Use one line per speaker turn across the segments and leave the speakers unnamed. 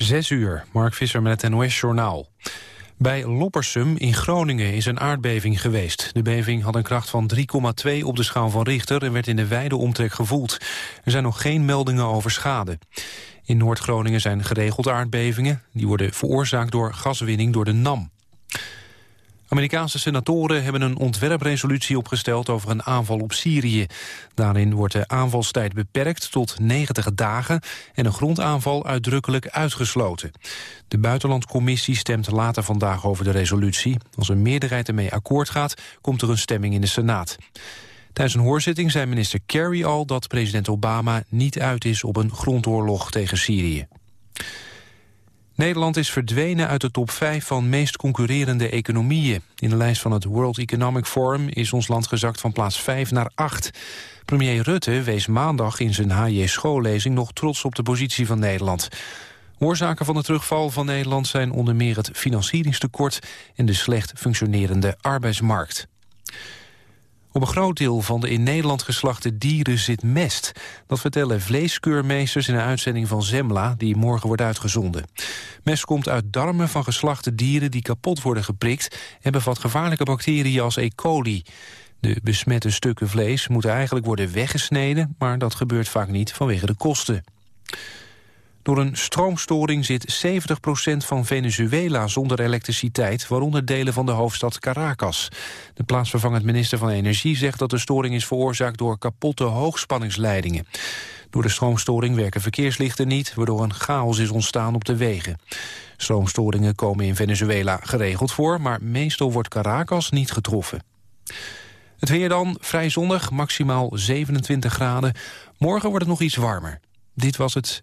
Zes uur, Mark Visser met het NOS-journaal. Bij Loppersum in Groningen is een aardbeving geweest. De beving had een kracht van 3,2 op de schaal van Richter... en werd in de wijde omtrek gevoeld. Er zijn nog geen meldingen over schade. In Noord-Groningen zijn geregeld aardbevingen. Die worden veroorzaakt door gaswinning door de NAM. Amerikaanse senatoren hebben een ontwerpresolutie opgesteld over een aanval op Syrië. Daarin wordt de aanvalstijd beperkt tot 90 dagen en een grondaanval uitdrukkelijk uitgesloten. De buitenlandcommissie stemt later vandaag over de resolutie. Als een meerderheid ermee akkoord gaat, komt er een stemming in de Senaat. Tijdens een hoorzitting zei minister Kerry al dat president Obama niet uit is op een grondoorlog tegen Syrië. Nederland is verdwenen uit de top 5 van meest concurrerende economieën. In de lijst van het World Economic Forum is ons land gezakt van plaats 5 naar 8. Premier Rutte wees maandag in zijn HJ schoollezing nog trots op de positie van Nederland. Oorzaken van de terugval van Nederland zijn onder meer het financieringstekort en de slecht functionerende arbeidsmarkt. Op een groot deel van de in Nederland geslachte dieren zit mest. Dat vertellen vleeskeurmeesters in een uitzending van Zemla... die morgen wordt uitgezonden. Mest komt uit darmen van geslachte dieren die kapot worden geprikt... en bevat gevaarlijke bacteriën als E. coli. De besmette stukken vlees moeten eigenlijk worden weggesneden... maar dat gebeurt vaak niet vanwege de kosten. Door een stroomstoring zit 70% van Venezuela zonder elektriciteit... waaronder delen van de hoofdstad Caracas. De plaatsvervangend minister van Energie zegt dat de storing is veroorzaakt... door kapotte hoogspanningsleidingen. Door de stroomstoring werken verkeerslichten niet... waardoor een chaos is ontstaan op de wegen. Stroomstoringen komen in Venezuela geregeld voor... maar meestal wordt Caracas niet getroffen. Het weer dan, vrij zonnig, maximaal 27 graden. Morgen wordt het nog iets warmer. Dit was het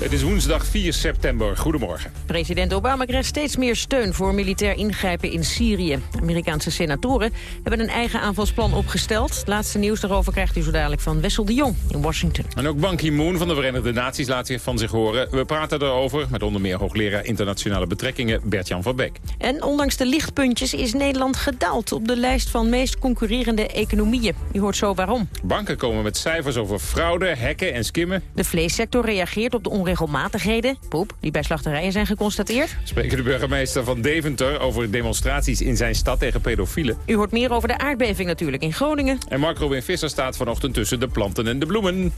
Het is woensdag 4 september. Goedemorgen.
President Obama krijgt steeds meer steun voor militair ingrijpen in Syrië. Amerikaanse senatoren hebben een eigen aanvalsplan opgesteld. Het laatste nieuws daarover krijgt u zo dadelijk van Wessel de Jong in Washington.
En ook Ban Ki-moon van de Verenigde Naties laat zich van zich horen. We praten erover met onder meer hoogleraar internationale betrekkingen Bert-Jan van Beek.
En ondanks de lichtpuntjes is Nederland gedaald op de lijst van meest concurrerende economieën. U hoort zo waarom.
Banken komen met cijfers over fraude, hacken en skimmen.
De vleessector reageert op de onregelmatigheden, poep, die bij slachterijen zijn geconstateerd.
Spreken de burgemeester van Deventer over demonstraties in zijn stad tegen pedofielen.
U hoort meer over de aardbeving natuurlijk in Groningen.
En Mark Robin Visser staat vanochtend tussen de planten en de bloemen.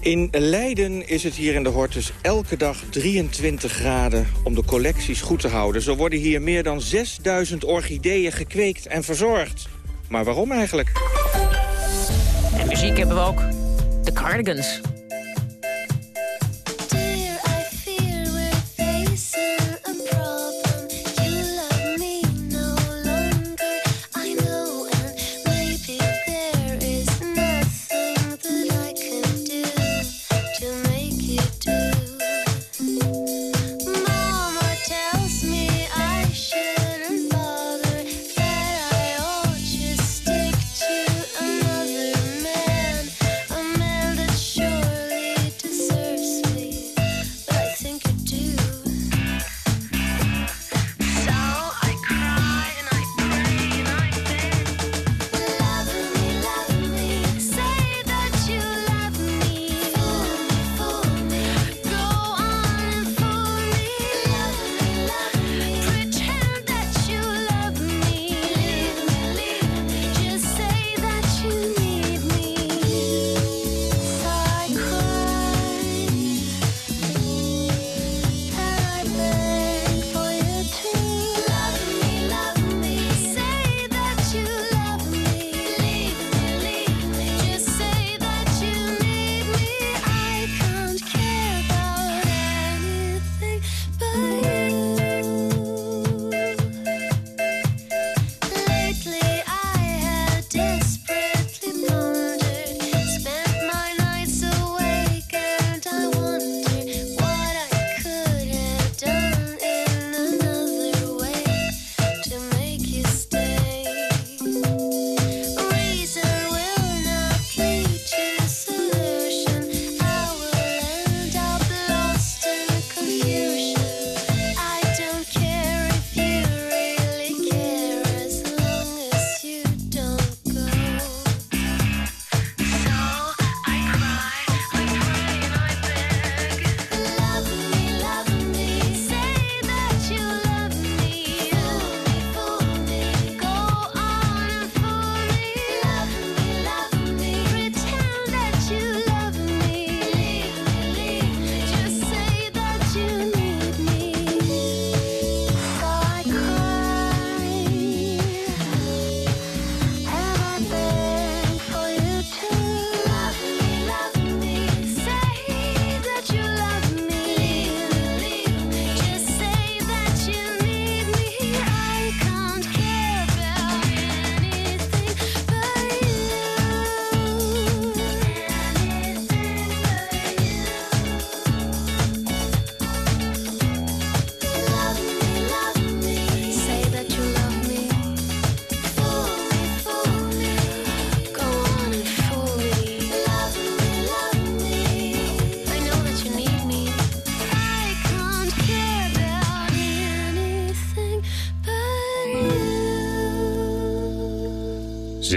In Leiden is het hier in de Hortus elke dag 23 graden om de collecties goed te houden. Zo worden hier meer dan 6000 orchideeën gekweekt en verzorgd. Maar waarom eigenlijk?
En muziek hebben we ook. De Cardigans.
Facing a problem.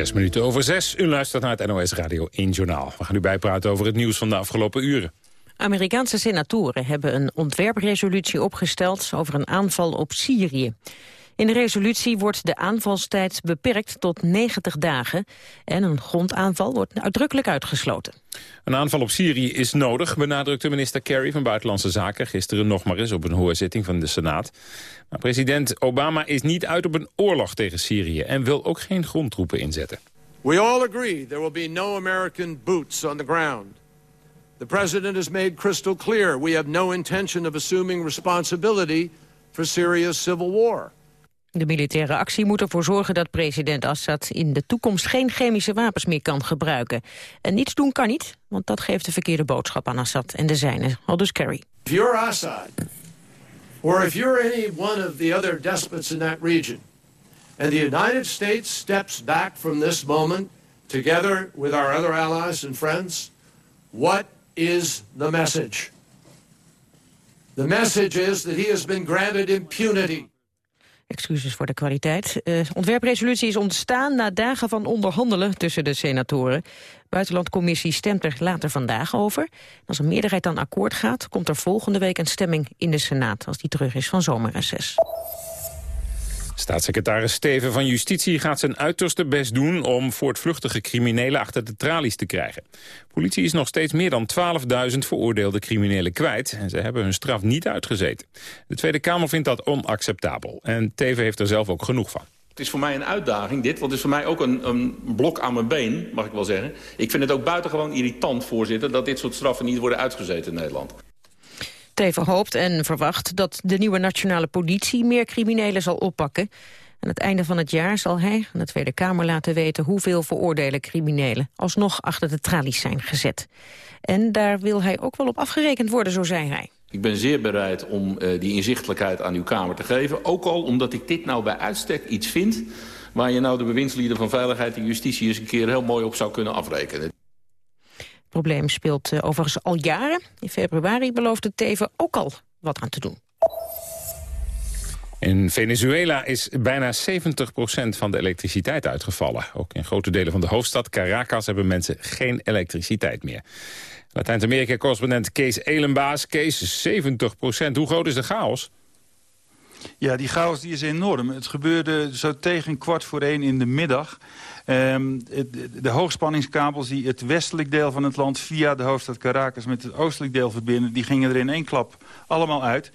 Zes minuten over zes. U luistert naar het NOS Radio 1 Journaal. We gaan u bijpraten over het nieuws van de afgelopen uren.
Amerikaanse senatoren hebben een ontwerpresolutie opgesteld over een aanval op Syrië. In de resolutie wordt de aanvalstijd beperkt tot 90 dagen en een grondaanval wordt uitdrukkelijk uitgesloten.
Een aanval op Syrië is nodig, benadrukte minister Kerry van Buitenlandse Zaken gisteren nog maar eens op een hoorzitting van de Senaat. Maar president Obama is niet uit op een oorlog tegen Syrië en wil ook geen grondtroepen inzetten.
We all agree there will be no American boots on the ground. The president has made crystal clear we have no intention of assuming responsibility for Syria's civil war.
De militaire actie moet ervoor zorgen dat president Assad in de toekomst geen chemische wapens meer kan gebruiken. En niets doen kan niet, want dat geeft de verkeerde boodschap aan Assad en de zijnen. Aldus Kerry.
If you're Assad, or if you're any one of the other despots in that region, and the United States steps back from this moment, together with our other allies and friends, what is the message? The message is that he has been granted impunity.
Excuses voor de kwaliteit. De ontwerpresolutie is ontstaan na dagen van onderhandelen tussen de senatoren. Buitenlandcommissie stemt er later vandaag over. Als een meerderheid dan akkoord gaat, komt er volgende week een stemming in de Senaat, als die terug is van zomerreces.
Staatssecretaris Steven van Justitie gaat zijn uiterste best doen om voortvluchtige criminelen achter de tralies te krijgen. Politie is nog steeds meer dan 12.000 veroordeelde criminelen kwijt en ze hebben hun straf niet uitgezeten. De Tweede Kamer vindt dat onacceptabel en Teven heeft er zelf ook genoeg van.
Het is voor mij een uitdaging, dit. Want het is voor mij ook een, een blok aan mijn been, mag ik wel zeggen. Ik vind het ook buitengewoon irritant, voorzitter... dat dit soort straffen niet worden uitgezeten in Nederland.
Teven hoopt en verwacht dat de nieuwe nationale politie meer criminelen zal oppakken. Aan het einde van het jaar zal hij aan de Tweede Kamer laten weten hoeveel veroordeelde criminelen alsnog achter de tralies zijn gezet. En daar wil hij ook wel op afgerekend worden, zo zei hij.
Ik ben zeer bereid om uh, die inzichtelijkheid aan uw Kamer te geven. Ook al omdat ik dit nou bij uitstek iets vind... waar je nou de bewindslieden van Veiligheid en Justitie... eens een keer heel mooi op zou kunnen afrekenen.
Het probleem speelt uh, overigens al jaren. In februari beloofde Teven ook al wat aan te doen.
In Venezuela is bijna 70% van de elektriciteit uitgevallen. Ook in grote delen van de hoofdstad Caracas hebben mensen geen elektriciteit meer. Latijns-Amerika-correspondent Kees Elenbaas. Kees, 70%. Hoe groot is de chaos?
Ja, die chaos die is enorm. Het gebeurde zo tegen kwart voor één in de middag. Um, de hoogspanningskabels die het westelijk deel van het land... via de hoofdstad Caracas met het oostelijk deel verbinden... die gingen er in één klap allemaal uit.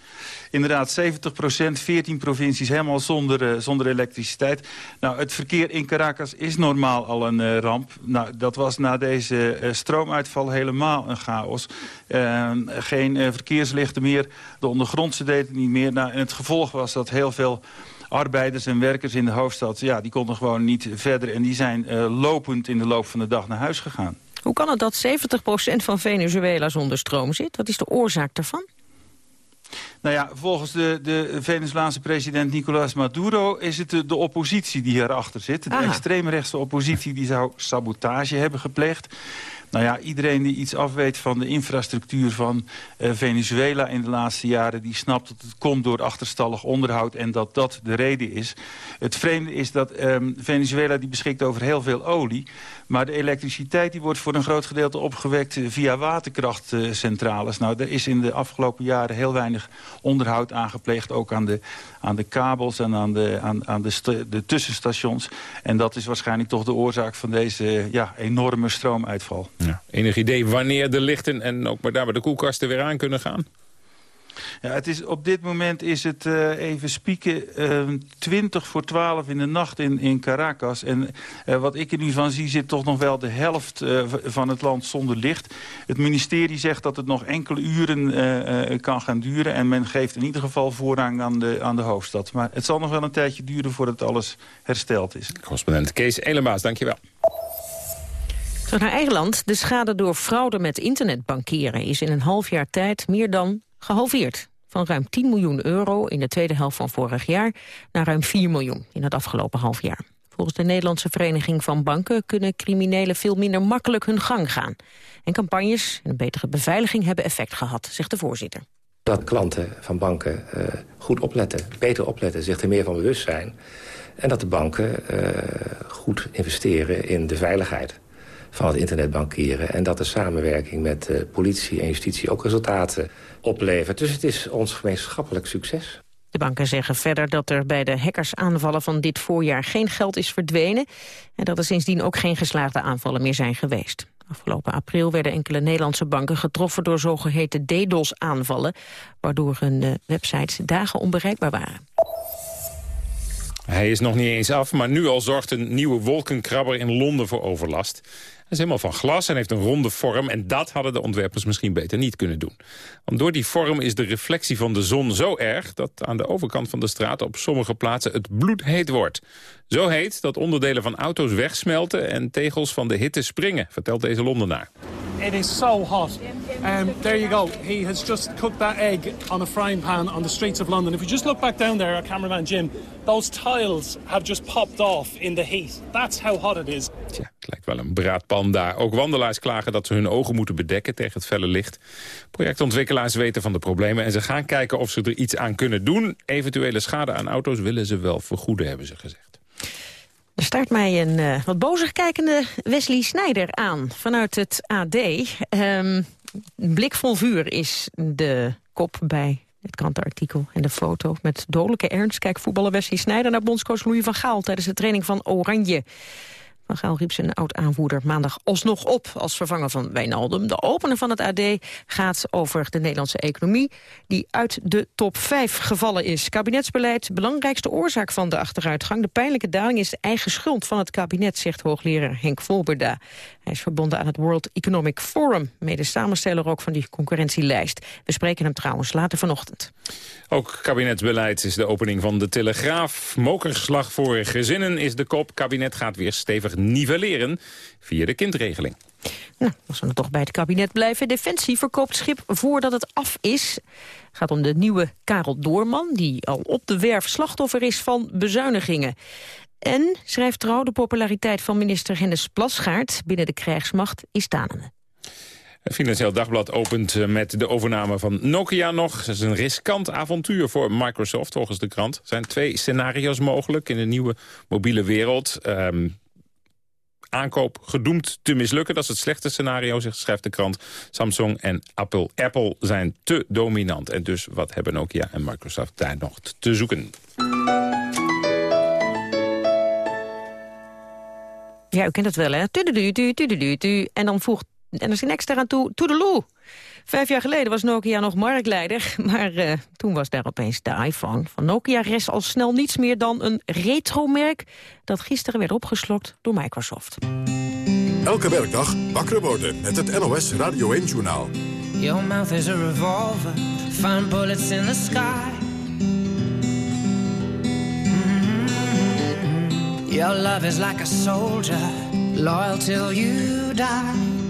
Inderdaad, 70 procent, 14 provincies helemaal zonder, uh, zonder elektriciteit. Nou, het verkeer in Caracas is normaal al een uh, ramp. Nou, dat was na deze uh, stroomuitval helemaal een chaos. Ehm, geen verkeerslichten meer, de ondergrondse deden niet meer. Nou, en het gevolg was dat heel veel arbeiders en werkers in de hoofdstad... Ja, die konden gewoon niet verder en die zijn uh, lopend in de loop van de dag naar huis gegaan.
Hoe kan het dat 70% van Venezuela zonder stroom zit? Wat is de oorzaak daarvan?
Nou ja, volgens de, de Venezolaanse president Nicolás Maduro is het de, de oppositie die erachter zit. De extreemrechtse oppositie die zou sabotage hebben gepleegd. Nou ja, iedereen die iets afweet van de infrastructuur van uh, Venezuela in de laatste jaren... die snapt dat het komt door achterstallig onderhoud en dat dat de reden is. Het vreemde is dat um, Venezuela die beschikt over heel veel olie... maar de elektriciteit die wordt voor een groot gedeelte opgewekt via waterkrachtcentrales. Nou, er is in de afgelopen jaren heel weinig onderhoud aangepleegd... ook aan de, aan de kabels en aan, de, aan, aan de, de tussenstations. En dat is waarschijnlijk toch de oorzaak van deze ja, enorme stroomuitval.
Ja. Enig idee wanneer de lichten en ook maar daarbij de koelkasten weer aan kunnen gaan?
Ja, het is, op dit moment is het uh, even spieken uh, 20 voor 12 in de nacht in, in Caracas. En uh, wat ik er nu van zie zit toch nog wel de helft uh, van het land zonder licht. Het ministerie zegt dat het nog enkele uren kan gaan duren. En men geeft in ieder geval voorrang aan de, aan de hoofdstad. Maar het zal nog wel een tijdje duren voordat alles hersteld is.
Correspondent Kees Elemaas, dankjewel.
Terug naar eigen. De schade door fraude met internetbankieren is in een half jaar tijd meer dan gehalveerd. Van ruim 10 miljoen euro in de tweede helft van vorig jaar naar ruim 4 miljoen in het afgelopen half jaar. Volgens de Nederlandse Vereniging van Banken kunnen criminelen veel minder makkelijk hun gang gaan. En campagnes en een betere beveiliging hebben effect gehad, zegt de voorzitter.
Dat klanten van banken uh, goed opletten, beter opletten, zich er meer van bewust zijn. En dat de banken eh, goed investeren in de veiligheid van het internetbankieren. En dat de samenwerking met eh, politie en justitie ook resultaten oplevert. Dus het is ons gemeenschappelijk succes.
De banken zeggen verder dat er bij de hackersaanvallen van dit voorjaar geen geld is verdwenen en dat er sindsdien ook geen geslaagde aanvallen meer zijn geweest. Afgelopen april werden enkele Nederlandse banken getroffen door zogeheten DDoS-aanvallen, waardoor hun eh, websites dagen onbereikbaar waren.
Hij is nog niet eens af, maar nu al zorgt een nieuwe wolkenkrabber in Londen voor overlast. Is helemaal van glas en heeft een ronde vorm... en dat hadden de ontwerpers misschien beter niet kunnen doen. Want door die vorm is de reflectie van de zon zo erg... dat aan de overkant van de straat op sommige plaatsen het bloedheet wordt. Zo heet dat onderdelen van auto's wegsmelten... en tegels van de hitte springen, vertelt deze Londenaar.
It is so hot. Um, there you go. He has just cooked that egg on a frying pan on the streets of London. If you just look back down there, our cameraman Jim, those tiles have just popped off in the heat. That's how hot it is.
Tja, het lijkt wel een braadpan Ook wandelaars klagen dat ze hun ogen moeten bedekken tegen het felle licht. Projectontwikkelaars weten van de problemen en ze gaan kijken of ze er iets aan kunnen doen. Eventuele schade aan auto's willen ze wel vergoeden, hebben ze gezegd.
Er staart mij een uh, wat bozig kijkende Wesley Snijder aan vanuit het AD. Um, blik vol vuur is de kop bij het krantenartikel en de foto met dodelijke ernst. Kijk voetballer Wesley Snijder naar bondscoach Louis van Gaal... tijdens de training van Oranje. Van Gaal riep zijn oud-aanvoerder maandag alsnog op als vervanger van Wijnaldum. De opener van het AD gaat over de Nederlandse economie... die uit de top 5 gevallen is. Kabinetsbeleid, belangrijkste oorzaak van de achteruitgang. De pijnlijke daling is de eigen schuld van het kabinet... zegt hoogleraar Henk Volberda. Hij is verbonden aan het World Economic Forum... mede samensteller ook van die concurrentielijst. We spreken hem trouwens later vanochtend.
Ook kabinetsbeleid is de opening van de Telegraaf. Mokerslag voor gezinnen is de kop. Kabinet gaat weer stevig nivelleren via de kindregeling.
Nou, als we toch bij het kabinet blijven. Defensie verkoopt schip voordat het af is. Het gaat om de nieuwe Karel Doorman... die al op de werf slachtoffer is van bezuinigingen. En, schrijft Trouw, de populariteit van minister Hennis Plasgaard... binnen de krijgsmacht is tanende.
Het Financieel Dagblad opent eh, met de overname van Nokia nog. Dat is een riskant avontuur voor Microsoft, volgens de krant. Er zijn twee scenario's mogelijk in de nieuwe mobiele wereld. Um, aankoop gedoemd te mislukken. Dat is het slechte scenario, schrijft de krant. Samsung en Apple, Apple zijn te dominant. En dus wat hebben Nokia en Microsoft daar nog te zoeken?
Ja, u kent het wel, hè? En dan voegt en er is een extra aan toe, toedeloe. Vijf jaar geleden was Nokia nog marktleider, maar uh, toen was daar opeens de iPhone. Van Nokia rest al snel niets meer dan een retromerk... dat gisteren werd opgeslokt door Microsoft.
Elke werkdag wakker worden met het NOS Radio 1-journaal.
Your mouth is a revolver, find bullets in the sky. Mm-hmm. Your love is like a soldier, loyal till you die.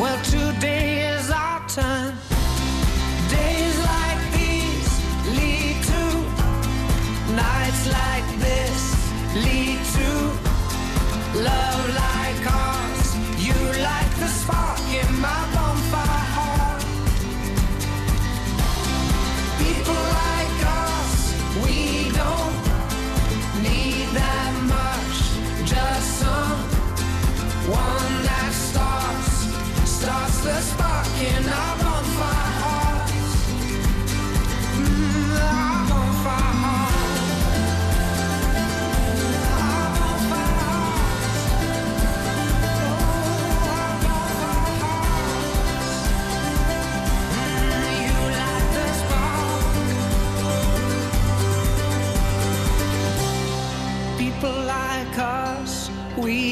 Well, today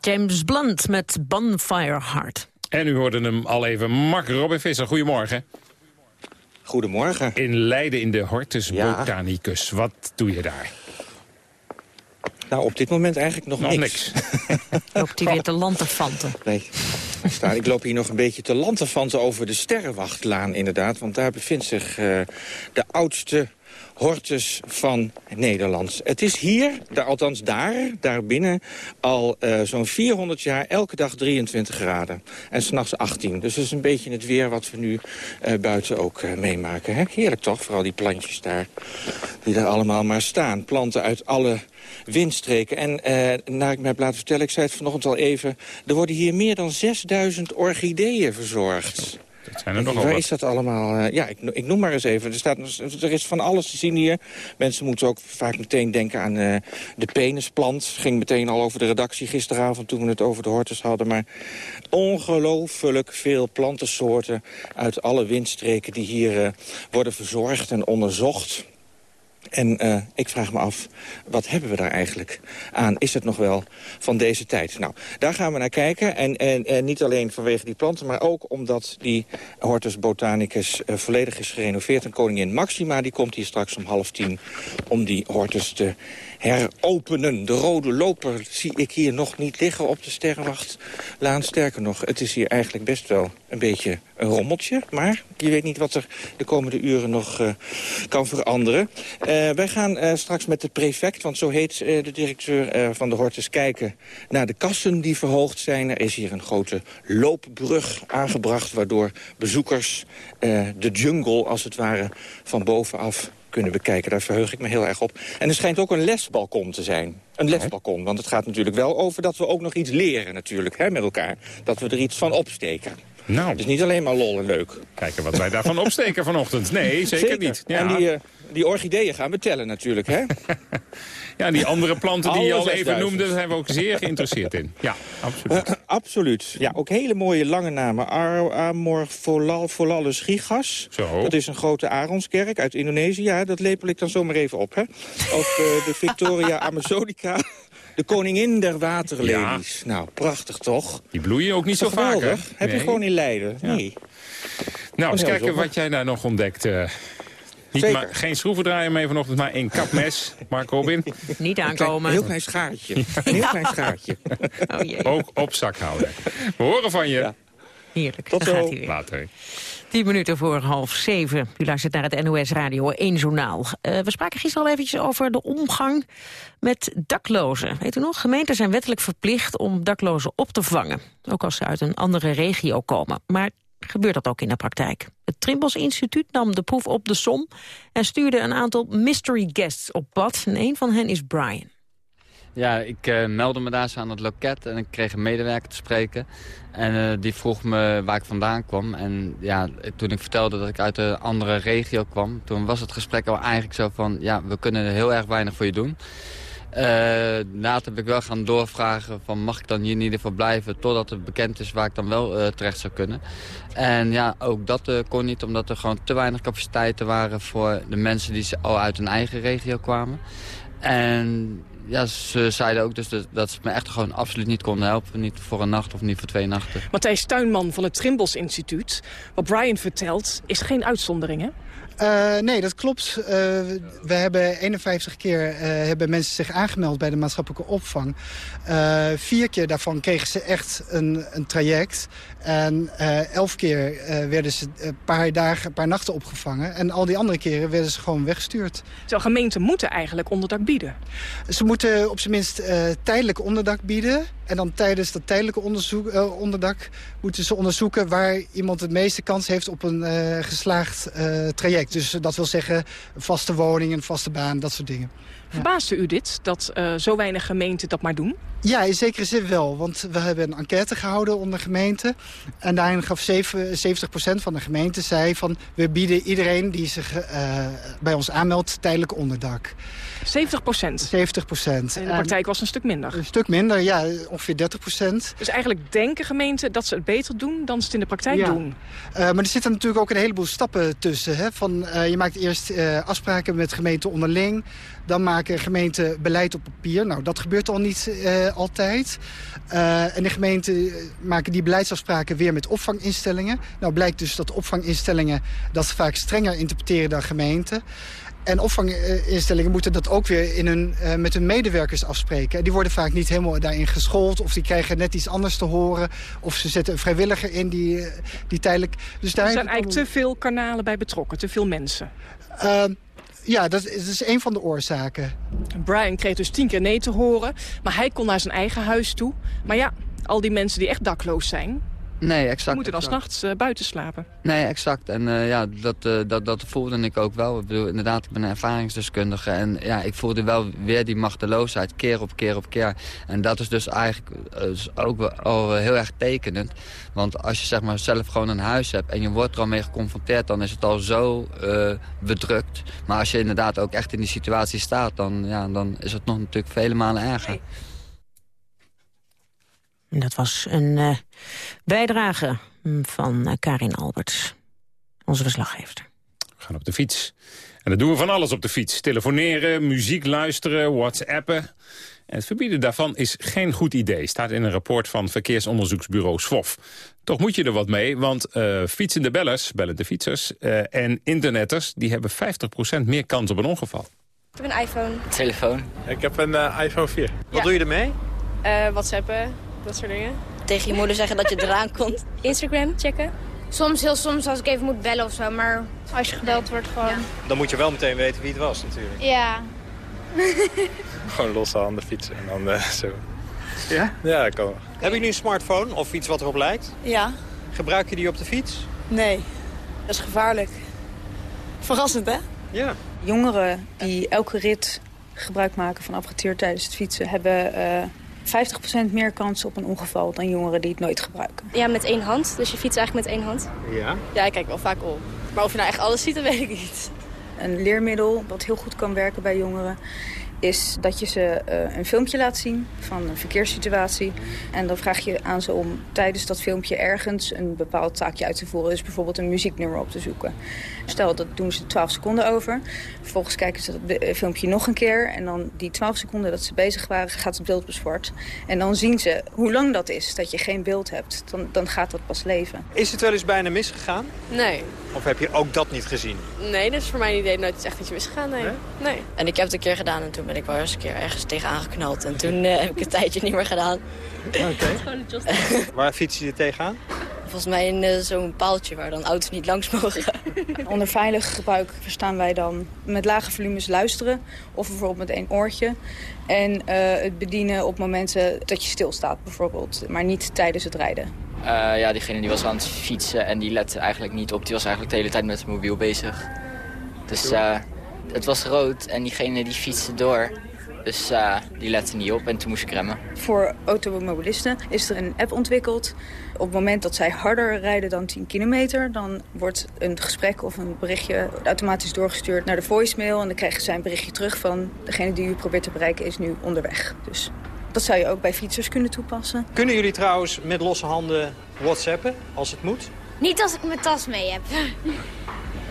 James Blunt met Bonfire Heart.
En u hoorde hem al even. Mark Robin Visser, goedemorgen.
Goedemorgen.
In Leiden in de Hortus
Ja.
Botanicus. Wat doe je daar?
Nou, op dit moment eigenlijk nog,
Nog
niks.
Loopt hij weer te lanterfanten.
Nee. Ik sta- Ik loop hier nog een beetje te lanterfanten over de Sterrenwachtlaan inderdaad. Want daar bevindt zich eh, de oudste hortus van Nederland. Het is hier, daar, althans daar, daar binnen, al eh, zo'n 400 jaar elke dag 23 graden. En s'nachts 18. Dus dat is een beetje het weer wat we nu eh, buiten ook eh, meemaken. Hè? Heerlijk toch, vooral die plantjes daar, die daar allemaal maar staan. Planten uit alle windstreken. En eh naar ik me heb laten vertellen, ik zei het vanochtend al even... er worden hier meer dan 6000 orchideeën verzorgd.
Dat zijn er nogal
Waar
wat.
is dat allemaal? eh, ja, ik, ik noem maar eens even. Er, staat, er is van alles te zien hier. Mensen moeten ook vaak meteen denken aan eh, de penisplant. Ging meteen al over de redactie gisteravond toen we het over de hortus hadden. Maar ongelooflijk veel plantensoorten uit alle windstreken... die hier eh, worden verzorgd en onderzocht. En eh, ik vraag me af, wat hebben we daar eigenlijk aan? Is het nog wel van deze tijd? Nou, daar gaan we naar kijken. En, en, niet alleen vanwege die planten, maar ook omdat die Hortus Botanicus eh, volledig is gerenoveerd. En koningin Maxima, die komt hier straks om half tien om die Hortus te heropenen. De rode loper zie ik hier nog niet liggen op de Sterrenwachtlaan. Sterker nog, het is hier eigenlijk best wel een beetje een rommeltje. Maar je weet niet wat er de komende uren nog eh, kan veranderen. Eh, wij gaan eh, straks met de prefect, want zo heet de directeur van de Hortus... kijken naar de kassen die verhoogd zijn. Er is hier een grote loopbrug aangebracht... waardoor bezoekers de jungle, als het ware, van bovenaf kunnen bekijken. Daar verheug ik me heel erg op. En er schijnt ook een lesbalkon te zijn. Een lesbalkon, want het gaat natuurlijk wel over dat we ook nog iets leren natuurlijk, hè, met elkaar. Dat we er iets van opsteken.
Nou,
Dus niet alleen maar lol en leuk.
kijken wat wij daarvan opsteken vanochtend. Nee, zeker, niet. Ja.
En die, eh, die orchideeën gaan we tellen natuurlijk, hè?
ja, die andere planten die je al even
6000.
noemde... daar zijn we ook zeer geïnteresseerd in. Ja, absoluut.
Absoluut. Ja, ook hele mooie lange namen. Ar Amorpholalus gigas.
Zo.
Dat is een grote aronskerk uit Indonesië. Ja, dat lepel ik dan zomaar even op, hè? Of eh, de Victoria Amazonica. De koningin der waterlelies. Nou, prachtig toch?
Die bloeien ook niet zo vaak, hè?
Heb je
Nee.
gewoon in Leiden?
Ja.
Nee.
Nou, eens
heel
kijken wat jij daar nog ontdekt. eh. Niet
Zeker.
maar, geen schroevendraaier mee vanochtend, maar één kapmes. Mark Robin,
Niet
Een
aankomen.
heel klein schaartje. Een heel klein schaartje.
Oh jee,
ook op zak houden. We horen van je.
Ja.
heerlijk.
Tot
Daar
zo.
gaat.
Later.
Tien minuten voor half zeven. U luistert naar het NOS Radio 1 Journaal. Eh, we spraken gisteren al eventjes over de omgang met daklozen. Weet u nog? Gemeenten zijn wettelijk verplicht om daklozen op te vangen. Ook als ze uit een andere regio komen. Maar gebeurt dat ook in de praktijk? Het Trimbos Instituut nam de proef op de som... en stuurde een aantal mystery guests op pad. En een van hen is Brian.
Ja, ik eh, meldde me daar zo aan het loket en ik kreeg een medewerker te spreken. En eh, die vroeg me waar ik vandaan kwam. En ja, toen ik vertelde dat ik uit een andere regio kwam... toen was het gesprek al eigenlijk zo van... ja, we kunnen heel erg weinig voor je doen. Eh, later heb ik wel gaan doorvragen van mag ik dan hier in ieder geval blijven... totdat het bekend is waar ik dan wel eh, terecht zou kunnen. En ja, ook dat eh, kon niet omdat er gewoon te weinig capaciteiten waren... voor de mensen die al uit hun eigen regio kwamen. En ja, ze zeiden ook dus dat, dat ze me echt gewoon absoluut niet konden helpen. Niet voor een nacht of niet voor twee nachten.
Matthijs Tuinman van het Trimbos Instituut. Wat Brian vertelt is geen uitzondering, hè? Uh, nee, dat klopt. Uh, we hebben 51 keer uh, hebben mensen zich aangemeld bij de maatschappelijke opvang. vier keer daarvan kregen ze echt een, een traject. En elf keer werden ze een paar dagen, een paar nachten opgevangen. En al die andere keren werden ze gewoon weggestuurd.
Terwijl gemeenten moeten eigenlijk onderdak bieden.
Ze moeten op zijn minst tijdelijk onderdak bieden. En dan tijdens dat tijdelijke onderzoek, onderdak moeten ze onderzoeken... waar iemand het meeste kans heeft op een geslaagd traject. Dus dat wil zeggen vaste woning, een vaste baan, dat soort dingen.
Verbaasde u dit, dat uh, zo weinig gemeenten dat maar doen?
Ja, in zekere zin wel. Want we hebben een enquête gehouden onder gemeenten. En daarin gaf 7, 70% van de gemeenten zei van... we bieden iedereen die zich uh, bij ons aanmeldt tijdelijk onderdak.
70 procent?
70 procent.
En de praktijk was een stuk minder?
Een stuk minder, ja. Ongeveer 30 procent.
Dus eigenlijk denken gemeenten dat ze het beter doen dan ze het in de praktijk
ja.
doen?
Uh, maar er zitten natuurlijk ook een heleboel stappen tussen. Hè? Van, uh, je maakt eerst afspraken met gemeenten onderling. Dan maken gemeenten beleid op papier. Nou, dat gebeurt al niet uh, altijd. Uh, en de gemeenten maken die beleidsafspraken weer met opvanginstellingen. Nou blijkt dus dat opvanginstellingen dat vaak strenger interpreteren dan gemeenten. En opvanginstellingen moeten dat ook weer in hun, uh, met hun medewerkers afspreken. En die worden vaak niet helemaal daarin geschoold. Of die krijgen net iets anders te horen. Of ze zetten een vrijwilliger in die, die tijdelijk...
Dus daar er zijn eigenlijk te veel kanalen bij betrokken, te veel mensen.
Uh, ja, dat is, een van de oorzaken.
Brian kreeg dus tien keer nee te horen. Maar hij kon naar zijn eigen huis toe. Maar ja, al die mensen die echt dakloos zijn...
Nee, exact.
moeten dan s'nachts uh, buiten slapen.
Nee, exact. En uh, ja, dat, uh, dat, dat voelde ik ook wel. Ik bedoel, inderdaad, ik ben een ervaringsdeskundige. En ja, ik voelde wel weer die machteloosheid, keer op keer op keer. En dat is dus eigenlijk dus ook al heel erg tekenend. Want als je zeg maar zelf gewoon een huis hebt en je wordt er al mee geconfronteerd... dan is het al zo bedrukt. Maar als je inderdaad ook echt in die situatie staat... dan, ja, dan is het nog natuurlijk vele malen erger.
Nee. En dat was een uh, bijdrage van uh, Karin Alberts, onze verslaggever.
We gaan op de fiets. En dat doen we van alles op de fiets. Telefoneren, muziek luisteren, whatsappen. En het verbieden daarvan is geen goed idee, staat in een rapport van verkeersonderzoeksbureau SWOF. Toch moet je er wat mee, want uh, fietsende bellers, bellende fietsers uh, en internetters... die hebben 50% meer kans op een ongeval.
Ik heb een iPhone.
Telefoon.
Ik heb een uh, iPhone 4. Wat
Ja.
doe je ermee?
whatsappen, dat soort dingen.
Tegen je moeder zeggen dat je eraan komt.
Instagram checken.
Soms, heel soms als ik even moet bellen of zo, maar als je gebeld wordt gewoon...
Dan moet je wel meteen weten wie het was natuurlijk.
Ja.
Gewoon losse handen fietsen en dan eh, zo.
Ja?
Ja, dat kan wel. Hebben jullie een smartphone of iets wat erop lijkt?
Ja.
Gebruik je die op de fiets?
Nee. Dat is gevaarlijk. Verrassend, hè?
Ja.
Jongeren die elke rit gebruik maken van apparatuur tijdens het fietsen... hebben eh 50% meer kans op een ongeval dan jongeren die het nooit gebruiken.
Ja, met één hand. Dus je fietst eigenlijk met één hand.
Ja?
Ja, ik kijk wel vaak op. Maar of je nou echt alles ziet, dat weet ik niet.
Een leermiddel wat heel goed kan werken bij jongeren is dat je ze uh, een filmpje laat zien van een verkeerssituatie. En dan vraag je aan ze om tijdens dat filmpje ergens een bepaald taakje uit te voeren. Dus bijvoorbeeld een muzieknummer op te zoeken. Stel, dat doen ze 12 seconden over. Vervolgens kijken ze dat filmpje nog een keer. En dan die 12 seconden dat ze bezig waren, gaat het beeld bezwart. En dan zien ze hoe lang dat is, dat je geen beeld hebt. Dan, dan gaat dat pas leven.
Is het wel eens bijna misgegaan?
Nee.
Of heb je ook dat niet gezien?
Nee, dat is voor mijn idee nooit echt iets misgegaan, nee.
Nee?
nee.
En ik heb het een keer gedaan en toen ben ik wel eens een keer ergens tegenaan geknald. En toen uh, heb ik een tijdje niet meer gedaan.
Oké. Waar fiets je er tegenaan?
Volgens mij in uh, zo'n paaltje waar dan auto's niet langs mogen.
Onder veilig gebruik verstaan wij dan met lage volumes luisteren. Of bijvoorbeeld met één oortje. En uh, het bedienen op momenten dat je stilstaat bijvoorbeeld. Maar niet tijdens het rijden.
Uh, ja, diegene die was aan het fietsen en die lette eigenlijk niet op. Die was eigenlijk de hele tijd met het mobiel bezig. Dus uh, het was rood en diegene die fietste door. Dus uh, die lette niet op en toen moest ik remmen.
Voor automobilisten is er een app ontwikkeld. Op het moment dat zij harder rijden dan 10 kilometer... dan wordt een gesprek of een berichtje automatisch doorgestuurd naar de voicemail... en dan krijgen zij een berichtje terug van... degene die u probeert te bereiken is nu onderweg. Dus dat zou je ook bij fietsers kunnen toepassen.
Kunnen jullie trouwens met losse handen whatsappen als het moet?
Niet als ik mijn tas mee heb.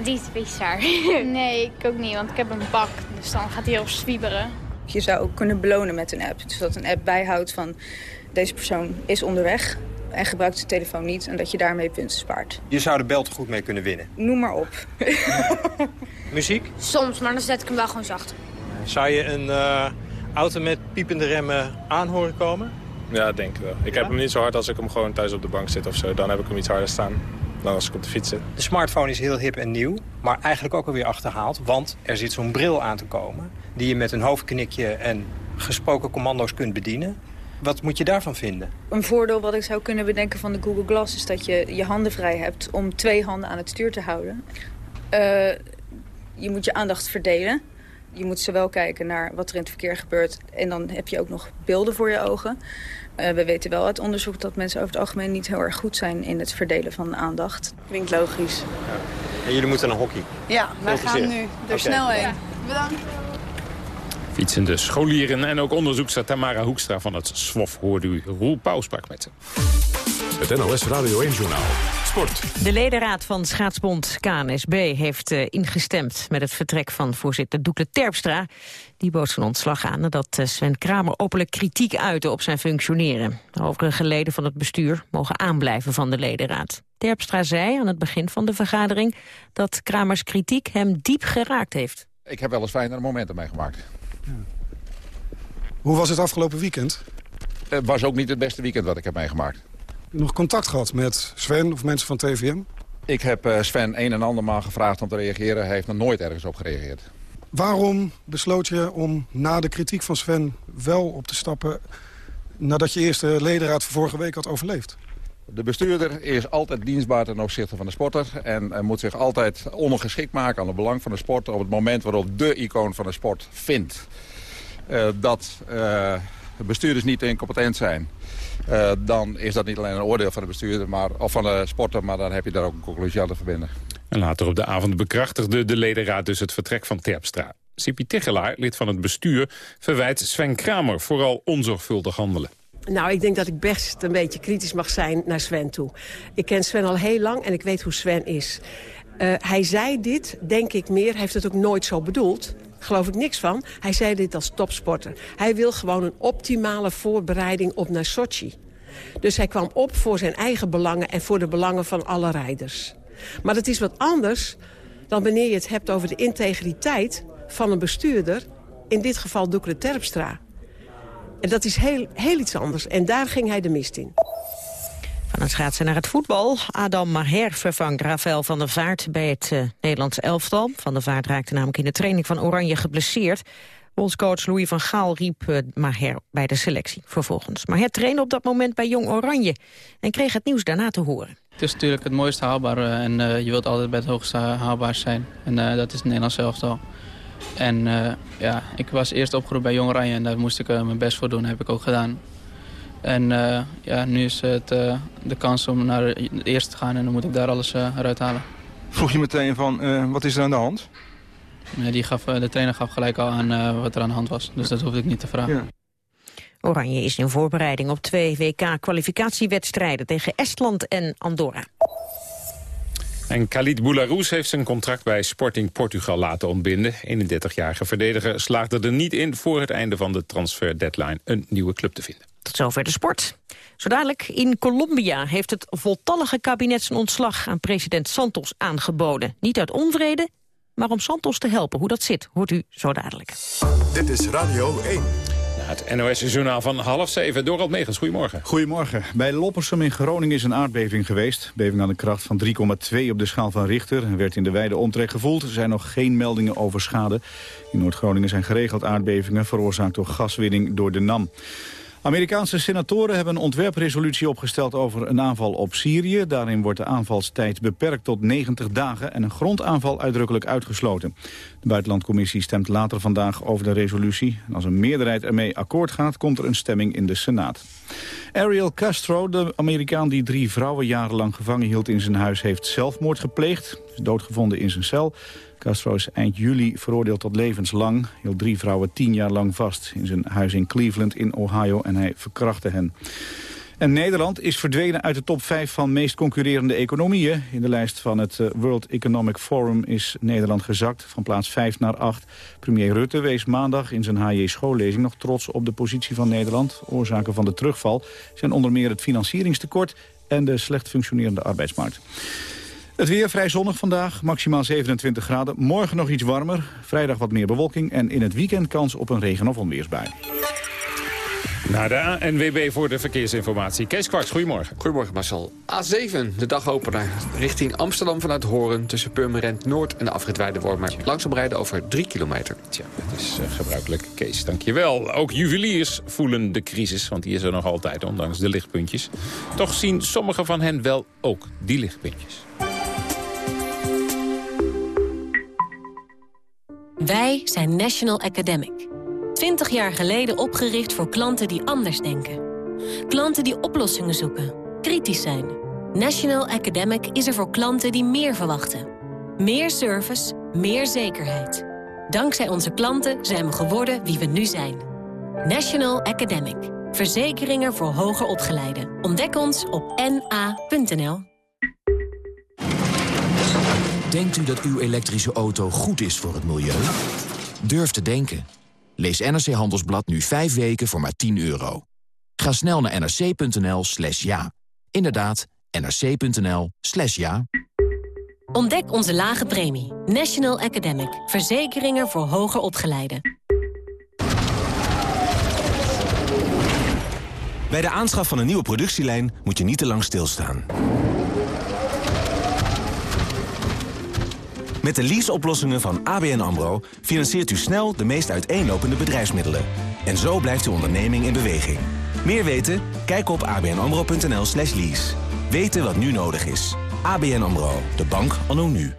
Die is een beetje zwaar. Nee, ik ook niet, want ik heb een bak. Dus dan gaat hij heel zwieberen.
Je zou ook kunnen belonen met een app. Dus dat een app bijhoudt van deze persoon is onderweg. en gebruikt zijn telefoon niet... en dat je daarmee punten spaart.
Je zou de belt goed mee kunnen winnen.
Noem maar op.
Muziek?
Soms, maar dan zet ik hem wel gewoon zacht.
Zou je een eh, auto met piepende remmen aan horen komen?
Ja, denk ik wel. Ik heb hem niet zo hard als ik hem gewoon thuis op de bank zit of zo. Dan heb ik hem iets harder staan dan als ik op de fiets zit.
De smartphone is heel hip en nieuw, maar eigenlijk ook alweer achterhaald. Want er zit zo'n bril aan te komen die je met een hoofdknikje en gesproken commando's kunt bedienen. Wat moet je daarvan vinden?
Een voordeel wat ik zou kunnen bedenken van de Google Glass... is dat je je handen vrij hebt om twee handen aan het stuur te houden. Uh, je moet je aandacht verdelen. Je moet zowel kijken naar wat er in het verkeer gebeurt... en dan heb je ook nog beelden voor je ogen. Uh, we weten wel uit onderzoek dat mensen over het algemeen niet heel erg goed zijn... in het verdelen van aandacht.
Klinkt logisch.
Ja. En jullie moeten naar hockey?
Ja, wij gaan nu er okay. snel heen. Bedankt.
Fietsende scholieren en ook onderzoekster Tamara Hoekstra van het SWOF hoorde u. Roel Pauw sprak met ze.
Het NOS Radio 1 Journaal. Sport.
De ledenraad van schaatsbond KNSB heeft uh, ingestemd met het vertrek van voorzitter Doekle Terpstra. Die bood zijn ontslag aan nadat uh, Sven Kramer openlijk kritiek uitte op zijn functioneren. De overige leden van het bestuur mogen aanblijven van de ledenraad. Terpstra zei aan het begin van de vergadering dat Kramers kritiek hem diep geraakt heeft.
Ik heb wel eens fijnere momenten meegemaakt. Ja.
Hoe was het afgelopen weekend?
Het was ook niet het beste weekend wat ik heb meegemaakt.
Nog contact gehad met Sven of mensen van TVM?
Ik heb uh, Sven een en ander maal gevraagd om te reageren. Hij heeft nog nooit ergens op gereageerd.
Waarom besloot je om na de kritiek van Sven wel op te stappen... nadat je eerst de ledenraad van vorige week had overleefd?
De bestuurder is altijd dienstbaar ten opzichte van de sporter... en uh, moet zich altijd ondergeschikt maken aan het belang van de sport... op het moment waarop de icoon van de sport vindt uh, dat bestuurders niet incompetent zijn... Uh, dan is dat niet alleen een oordeel van de bestuurder maar, of van de sporter... maar dan heb je daar ook een conclusie aan te verbinden.
En later op de avond bekrachtigde de ledenraad dus het vertrek van Terpstra. Sipi Tichelaar, lid van het bestuur, verwijt Sven Kramer vooral onzorgvuldig handelen.
Nou, ik denk dat ik best een beetje kritisch mag zijn naar Sven toe. Ik ken Sven al heel lang en ik weet hoe Sven is. Uh, hij zei dit, denk ik meer, hij heeft het ook nooit zo bedoeld geloof ik niks van. Hij zei dit als topsporter. Hij wil gewoon een optimale voorbereiding op naar Sochi. Dus hij kwam op voor zijn eigen belangen en voor de belangen van alle rijders. Maar dat is wat anders dan wanneer je het hebt over de integriteit van een bestuurder. In dit geval Doekle Terpstra. En dat is heel, heel iets anders. En daar ging hij de mist in.
Van het schaatsen naar het voetbal. Adam Maher vervangt Rafael van der Vaart bij het uh, Nederlands elftal. Van der Vaart raakte namelijk in de training van Oranje geblesseerd. Bondscoach Louis van Gaal riep uh, Maher bij de selectie vervolgens. Maher trainde op dat moment bij Jong Oranje en kreeg het nieuws daarna te horen.
Het is natuurlijk het mooiste haalbare en uh, je wilt altijd bij het hoogste haalbaar zijn. En dat is het Nederlands elftal. En ja, ik was eerst opgeroepen bij Jong Oranje en daar moest ik mijn best voor doen. Dat heb ik ook gedaan. En uh, ja, nu is het uh, de kans om naar het eerste te gaan en dan moet ik daar alles uh, eruit halen.
Vroeg je meteen van, wat is er aan de hand?
Nee, die gaf, de trainer gaf gelijk al aan wat er aan de hand was, dus dat hoefde ik niet te vragen. Ja.
Oranje is in voorbereiding op twee WK-kwalificatiewedstrijden tegen Estland en Andorra.
En Khalid Boularus heeft zijn contract bij Sporting Portugal laten ontbinden. 31-jarige verdediger slaagde er niet in voor het einde van de transfer deadline een nieuwe club te vinden.
Tot zover de sport. Zo dadelijk in Colombia heeft het voltallige kabinet zijn ontslag aan president Santos aangeboden. Niet uit onvrede, maar om Santos te helpen. Hoe dat zit, hoort u zo dadelijk.
Dit is Radio 1.
Het NOS-journaal van half zeven. Dorald Megens, goedemorgen.
Goedemorgen. Bij Loppersum in Groningen is een aardbeving geweest. Beving aan de kracht van 3,2 op de schaal van Richter. Er werd in de wijde omtrek gevoeld. Er zijn nog geen meldingen over schade. In Noord-Groningen zijn geregeld aardbevingen... veroorzaakt door gaswinning door de NAM. Amerikaanse senatoren hebben een ontwerpresolutie opgesteld over een aanval op Syrië. Daarin wordt de aanvalstijd beperkt tot 90 dagen en een grondaanval uitdrukkelijk uitgesloten. De buitenlandcommissie stemt later vandaag over de resolutie. En als een meerderheid ermee akkoord gaat, komt er een stemming in de Senaat. Ariel Castro, de Amerikaan die drie vrouwen jarenlang gevangen hield in zijn huis, heeft zelfmoord gepleegd. Is doodgevonden in zijn cel. Castro is eind juli veroordeeld tot levenslang. Hield drie vrouwen tien jaar lang vast in zijn huis in Cleveland in Ohio en hij verkrachtte hen. En Nederland is verdwenen uit de top 5 van meest concurrerende economieën. In de lijst van het eh, World Economic Forum is Nederland gezakt van plaats 5 naar 8. Premier Rutte wees maandag in zijn HJ-schoollezing nog trots op de positie van Nederland. Oorzaken van de terugval zijn onder meer het financieringstekort en de slecht functionerende arbeidsmarkt. Het weer vrij zonnig vandaag, maximaal 27 graden. Morgen nog iets warmer, vrijdag wat meer bewolking... en in het weekend kans op een regen- of onweersbui.
Naar de ANWB voor de verkeersinformatie. Kees Kwaks, goedemorgen.
Goedemorgen Marcel. A7, de dagopener, richting Amsterdam vanuit Horen... tussen Purmerend Noord en de afrit Weidewormer. Langzaam rijden over 3 kilometer.
Tja, het is uh, gebruikelijk, Kees. Dankjewel. Ook juweliers voelen de crisis, want die is er nog altijd, ondanks de lichtpuntjes. Toch zien sommige van hen wel ook die lichtpuntjes.
Wij zijn National Academic. 20 jaar geleden opgericht voor klanten die anders denken. Klanten die oplossingen zoeken, kritisch zijn. National Academic is er voor klanten die meer verwachten. Meer service, meer zekerheid. Dankzij onze klanten zijn we geworden wie we nu zijn. National Academic. Verzekeringen voor hoger opgeleiden. Ontdek ons op na.nl.
Denkt u dat uw elektrische auto goed is voor het milieu? Durf te denken. Lees NRC Handelsblad nu 5 weken voor maar 10 euro. Ga snel naar nrc.nl slash ja. Inderdaad, nrc.nl slash ja.
Ontdek onze lage premie. National Academic. Verzekeringen voor hoger opgeleiden.
Bij de aanschaf van een nieuwe productielijn moet je niet te lang stilstaan. Met de leaseoplossingen van ABN AMRO financiert u snel de meest uiteenlopende bedrijfsmiddelen. En zo blijft uw onderneming in beweging. Meer weten? Kijk op abnamro.nl slash lease. Weten wat nu nodig is. ABN AMRO, de bank anno nu.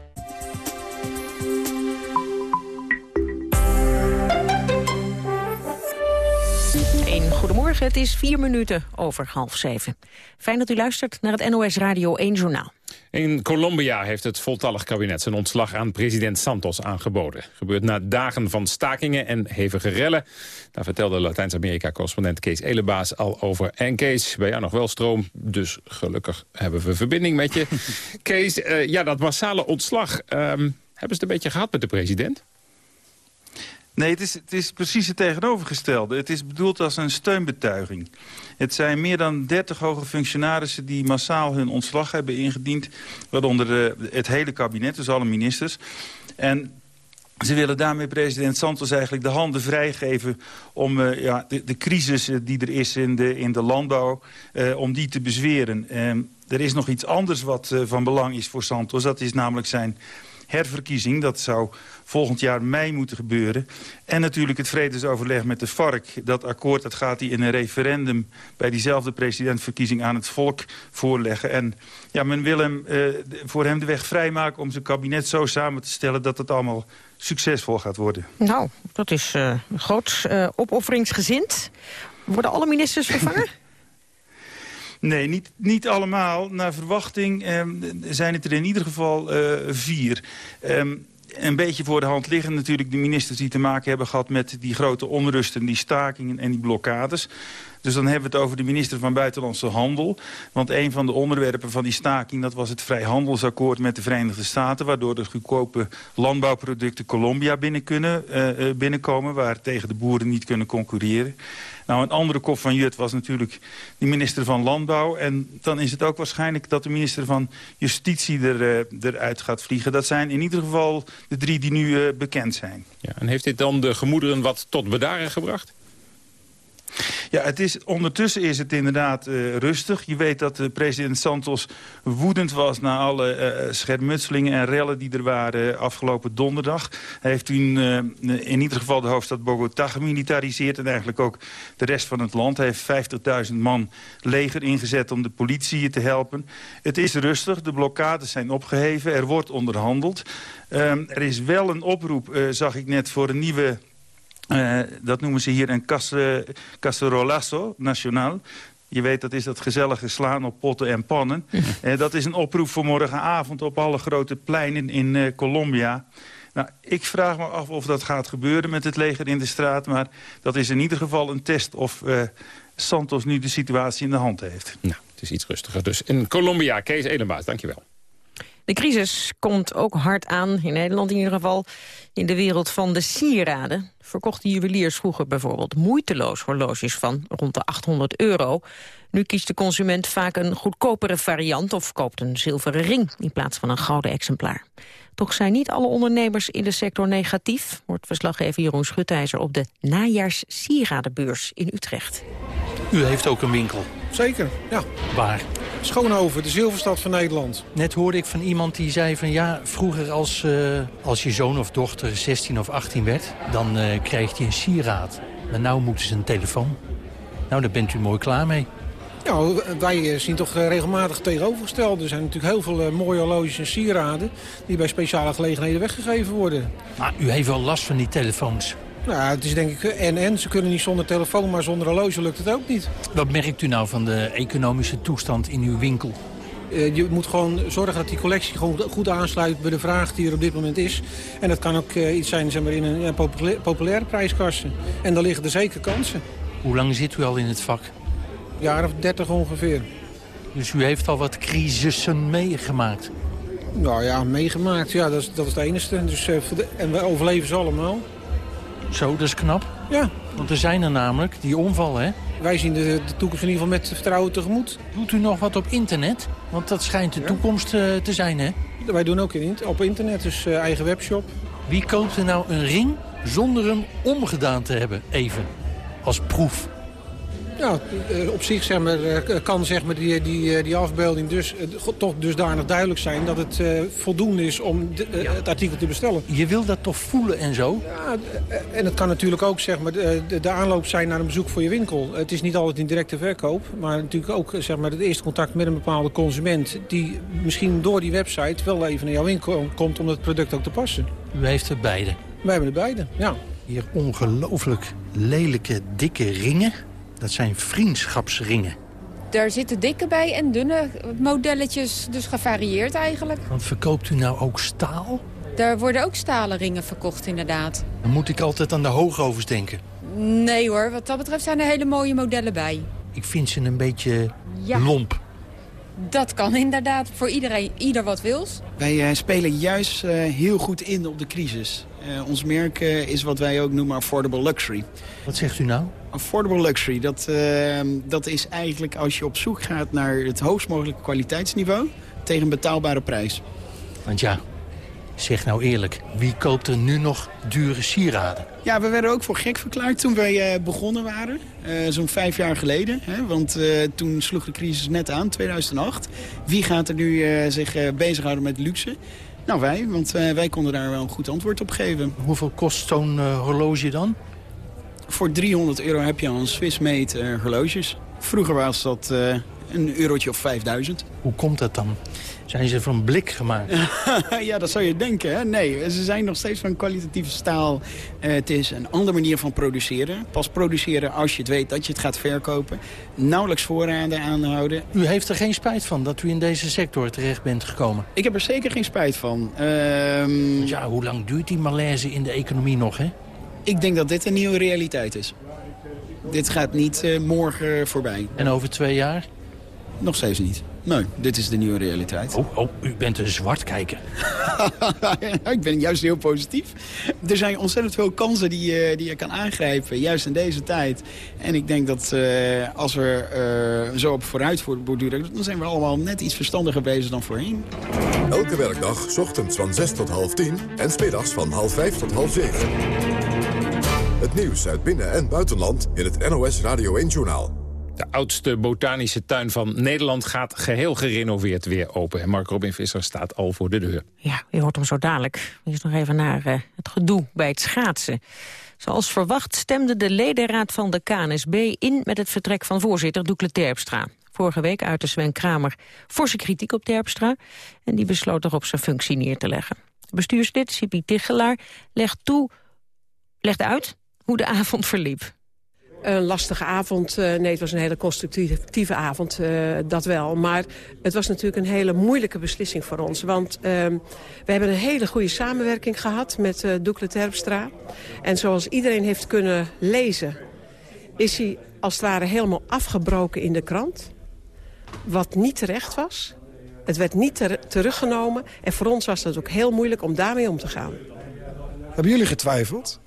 Een goedemorgen, het is vier minuten over half zeven. Fijn dat u luistert naar het NOS Radio 1 Journaal.
In Colombia heeft het voltallig kabinet zijn ontslag aan president Santos aangeboden. Gebeurt na dagen van stakingen en hevige rellen. Daar vertelde Latijns-Amerika-correspondent Kees Elebaas al over. En Kees, bij jou nog wel stroom, dus gelukkig hebben we verbinding met je. Kees, uh, ja, dat massale ontslag, um, hebben ze het een beetje gehad met de president?
Nee, het is, het is precies het tegenovergestelde. Het is bedoeld als een steunbetuiging. Het zijn meer dan 30 hoge functionarissen die massaal hun ontslag hebben ingediend. Waaronder het hele kabinet, dus alle ministers. En ze willen daarmee president Santos eigenlijk de handen vrijgeven... om uh, ja, de, de, crisis die er is in de, in de landbouw, uh, om die te bezweren. Uh, er is nog iets anders wat van belang is voor Santos. Dat is namelijk zijn herverkiezing. Dat zou volgend jaar mei moeten gebeuren. En natuurlijk het vredesoverleg met de FARC. Dat akkoord dat gaat hij in een referendum bij diezelfde presidentverkiezing aan het volk voorleggen. En ja, men wil hem, uh, voor hem de weg vrijmaken om zijn kabinet zo samen te stellen dat het allemaal succesvol gaat worden.
Nou, dat is uh, groot uh, opofferingsgezind. Worden alle ministers vervangen?
Nee, niet, niet allemaal. Naar verwachting eh, zijn het er in ieder geval uh, vier. Um, een beetje voor de hand liggen natuurlijk de ministers die te maken hebben gehad... met die grote onrusten, die stakingen en die blokkades. Dus dan hebben we het over de minister van Buitenlandse Handel. Want een van de onderwerpen van die staking... dat was het vrijhandelsakkoord met de Verenigde Staten... waardoor de goedkope landbouwproducten Colombia binnen kunnen, uh, binnenkomen... waar tegen de boeren niet kunnen concurreren. Nou, een andere kop van Jut was natuurlijk de minister van Landbouw. En dan is het ook waarschijnlijk dat de minister van Justitie er, uh, eruit gaat vliegen. Dat zijn in ieder geval de drie die nu uh, bekend zijn.
Ja, en heeft dit dan de gemoederen wat tot bedaren gebracht?
Ja, het is, ondertussen is het inderdaad uh, rustig. Je weet dat uh, president Santos woedend was na alle uh, schermutselingen en rellen die er waren afgelopen donderdag. Hij heeft toen in ieder geval de hoofdstad Bogota gemilitariseerd en eigenlijk ook de rest van het land. Hij heeft 50.000 man leger ingezet om de politie te helpen. Het is rustig, de blokkades zijn opgeheven, er wordt onderhandeld. Um, er is wel een oproep, zag ik net, voor een nieuwe uh, dat noemen ze hier een cacerolazo nationaal. Je weet, dat is dat gezellige slaan op potten en pannen. uh, dat is een oproep voor morgenavond op alle grote pleinen in uh, Colombia. Nou, ik vraag me af of dat gaat gebeuren met het leger in de straat. Maar dat is in ieder geval een test of Santos nu de situatie in de hand heeft.
Nou, het is iets rustiger dus. In Colombia, Kees Elenbaas, dankjewel.
De crisis komt ook hard aan, in Nederland in ieder geval, in de wereld van de sieraden. Verkochten juweliers vroeger bijvoorbeeld moeiteloos horloges van rond de 800 euro. Nu kiest de consument vaak een goedkopere variant of koopt een zilveren ring in plaats van een gouden exemplaar. Toch zijn niet alle ondernemers in de sector negatief, wordt verslaggever Jeroen Schutijzer op de najaars sieradenbeurs in Utrecht.
U heeft ook een winkel.
Zeker, ja.
Waar?
Schoonhoven, de zilverstad van Nederland.
Net hoorde ik van iemand die zei van ja, vroeger als, uh, als je zoon of dochter 16 of 18 werd... dan uh, kreeg je een sieraad. Maar nu moeten ze een telefoon. Nou, daar bent u mooi klaar mee.
Nou, wij zien toch regelmatig tegenovergesteld. Er zijn natuurlijk heel veel mooie horloges en sieraden... die bij speciale gelegenheden weggegeven worden.
Maar u heeft wel last van die telefoons.
Nou, het is denk ik en-en. Ze kunnen niet zonder telefoon, maar zonder horloge lukt het ook niet.
Wat merkt u nou van de economische toestand in uw winkel?
Uh, je moet gewoon zorgen dat die collectie gewoon goed aansluit bij de vraag die er op dit moment is. En dat kan ook uh, iets zijn zeg maar, in een, populaire, populaire. En daar liggen er zeker kansen.
Hoe lang zit u al in het vak?
Een jaar of dertig ongeveer.
Dus u heeft al wat crisissen meegemaakt?
Nou ja, meegemaakt. Ja, dat is, dat is het enige. Dus, uh, en we overleven ze allemaal.
Zo, dat is knap.
Ja.
Want er zijn er namelijk die omvallen, hè?
Wij zien de, de toekomst in ieder geval met vertrouwen tegemoet.
Doet u nog wat op internet? Want dat schijnt de ja. toekomst uh, te zijn, hè?
Wij doen ook in, op internet, dus uh, eigen webshop.
Wie koopt er nou een ring zonder hem omgedaan te hebben, even? Als proef.
Ja, op zich zeg maar, kan zeg maar, die, die, die afbeelding dus, toch dusdanig duidelijk zijn... dat het voldoende is om de, ja. het artikel te bestellen.
Je wil dat toch voelen en zo?
Ja, en het kan natuurlijk ook zeg maar, de, de, aanloop zijn naar een bezoek voor je winkel. Het is niet altijd in directe verkoop, maar natuurlijk ook zeg maar, het eerste contact met een bepaalde consument... die misschien door die website wel even naar jouw winkel komt om het product ook te passen.
U heeft er beide?
Wij hebben er beide, ja.
Hier ongelooflijk lelijke, dikke ringen... Dat zijn vriendschapsringen.
Daar zitten dikke bij en dunne modelletjes, dus gevarieerd eigenlijk.
Want verkoopt u nou ook staal?
Daar worden ook stalen ringen verkocht inderdaad.
Dan moet ik altijd aan de hoogovens denken.
Nee hoor, wat dat betreft zijn er hele mooie modellen bij.
Ik vind ze een beetje ja. lomp.
Dat kan inderdaad, voor iedereen, ieder wat wils.
Wij uh, spelen juist uh, heel goed in op de crisis. Uh, ons merk is wat wij ook noemen affordable luxury.
Wat zegt u nou?
Affordable luxury, dat, dat is eigenlijk als je op zoek gaat naar het hoogst mogelijke kwaliteitsniveau... tegen een betaalbare prijs.
Want ja, Zeg nou eerlijk, wie koopt er nu nog dure sieraden?
Ja, we werden ook voor gek verklaard toen wij uh, begonnen waren. Uh, Zo'n vijf jaar geleden. Hè? Want uh, toen sloeg de crisis net aan, 2008. Wie gaat er nu zich bezighouden met luxe? Nou, wij, want wij konden daar wel een goed antwoord op geven.
Hoeveel kost zo'n horloge dan?
Voor 300 euro heb je al een Swiss-made horloges. Vroeger was dat een eurotje of 5000.
Hoe komt dat dan? Zijn ze van blik gemaakt?
ja, dat zou je denken. Hè? Nee, ze zijn nog steeds van kwalitatieve staal. Uh, het is een andere manier van produceren. Pas produceren als je het weet dat je het gaat verkopen. Nauwelijks voorraden aanhouden.
U heeft er geen spijt van dat u in deze sector terecht bent gekomen?
Ik heb er zeker geen spijt van. Uh,
ja, hoe lang duurt die malaise in de economie nog, hè?
Ik denk dat dit een nieuwe realiteit is. Dit gaat niet uh, morgen voorbij.
En over twee jaar?
Nog steeds niet. Nee, dit is de nieuwe realiteit.
Oh, oh u bent een zwartkijker.
ik ben juist heel positief. Er zijn ontzettend veel kansen die, uh, die je kan aangrijpen, juist in deze tijd. En ik denk dat uh, als we uh, zo op vooruit borduren... dan zijn we allemaal net iets verstandiger bezig dan voorheen.
Elke werkdag, ochtends van 6 tot half 10 en smiddags van half 5 tot half 7. Het nieuws uit binnen- en buitenland in het NOS Radio 1-journaal.
De oudste botanische tuin van Nederland gaat geheel gerenoveerd weer open. En Mark Robin Visser staat al voor de deur.
Ja, je hoort hem zo dadelijk. Eerst nog even naar uh, het gedoe bij het schaatsen. Zoals verwacht stemde de ledenraad van de KNSB in met het vertrek van voorzitter Doekle Terpstra. Vorige week uitte Sven Kramer forse kritiek op Terpstra... en die besloot erop zijn functie neer te leggen. Bestuurslid Sipi Tichelaar legt, toe, legt uit hoe de avond verliep.
Een lastige avond. Uh, nee, het was een hele constructieve avond, uh, dat wel. Maar het was natuurlijk een hele moeilijke beslissing voor ons. Want uh, we hebben een hele goede samenwerking gehad met uh, Doekle Terpstra. En zoals iedereen heeft kunnen lezen is hij als het ware helemaal afgebroken in de krant. Wat niet terecht was. Het werd niet ter teruggenomen. En voor ons was het ook heel moeilijk om daarmee om te gaan.
Hebben jullie getwijfeld?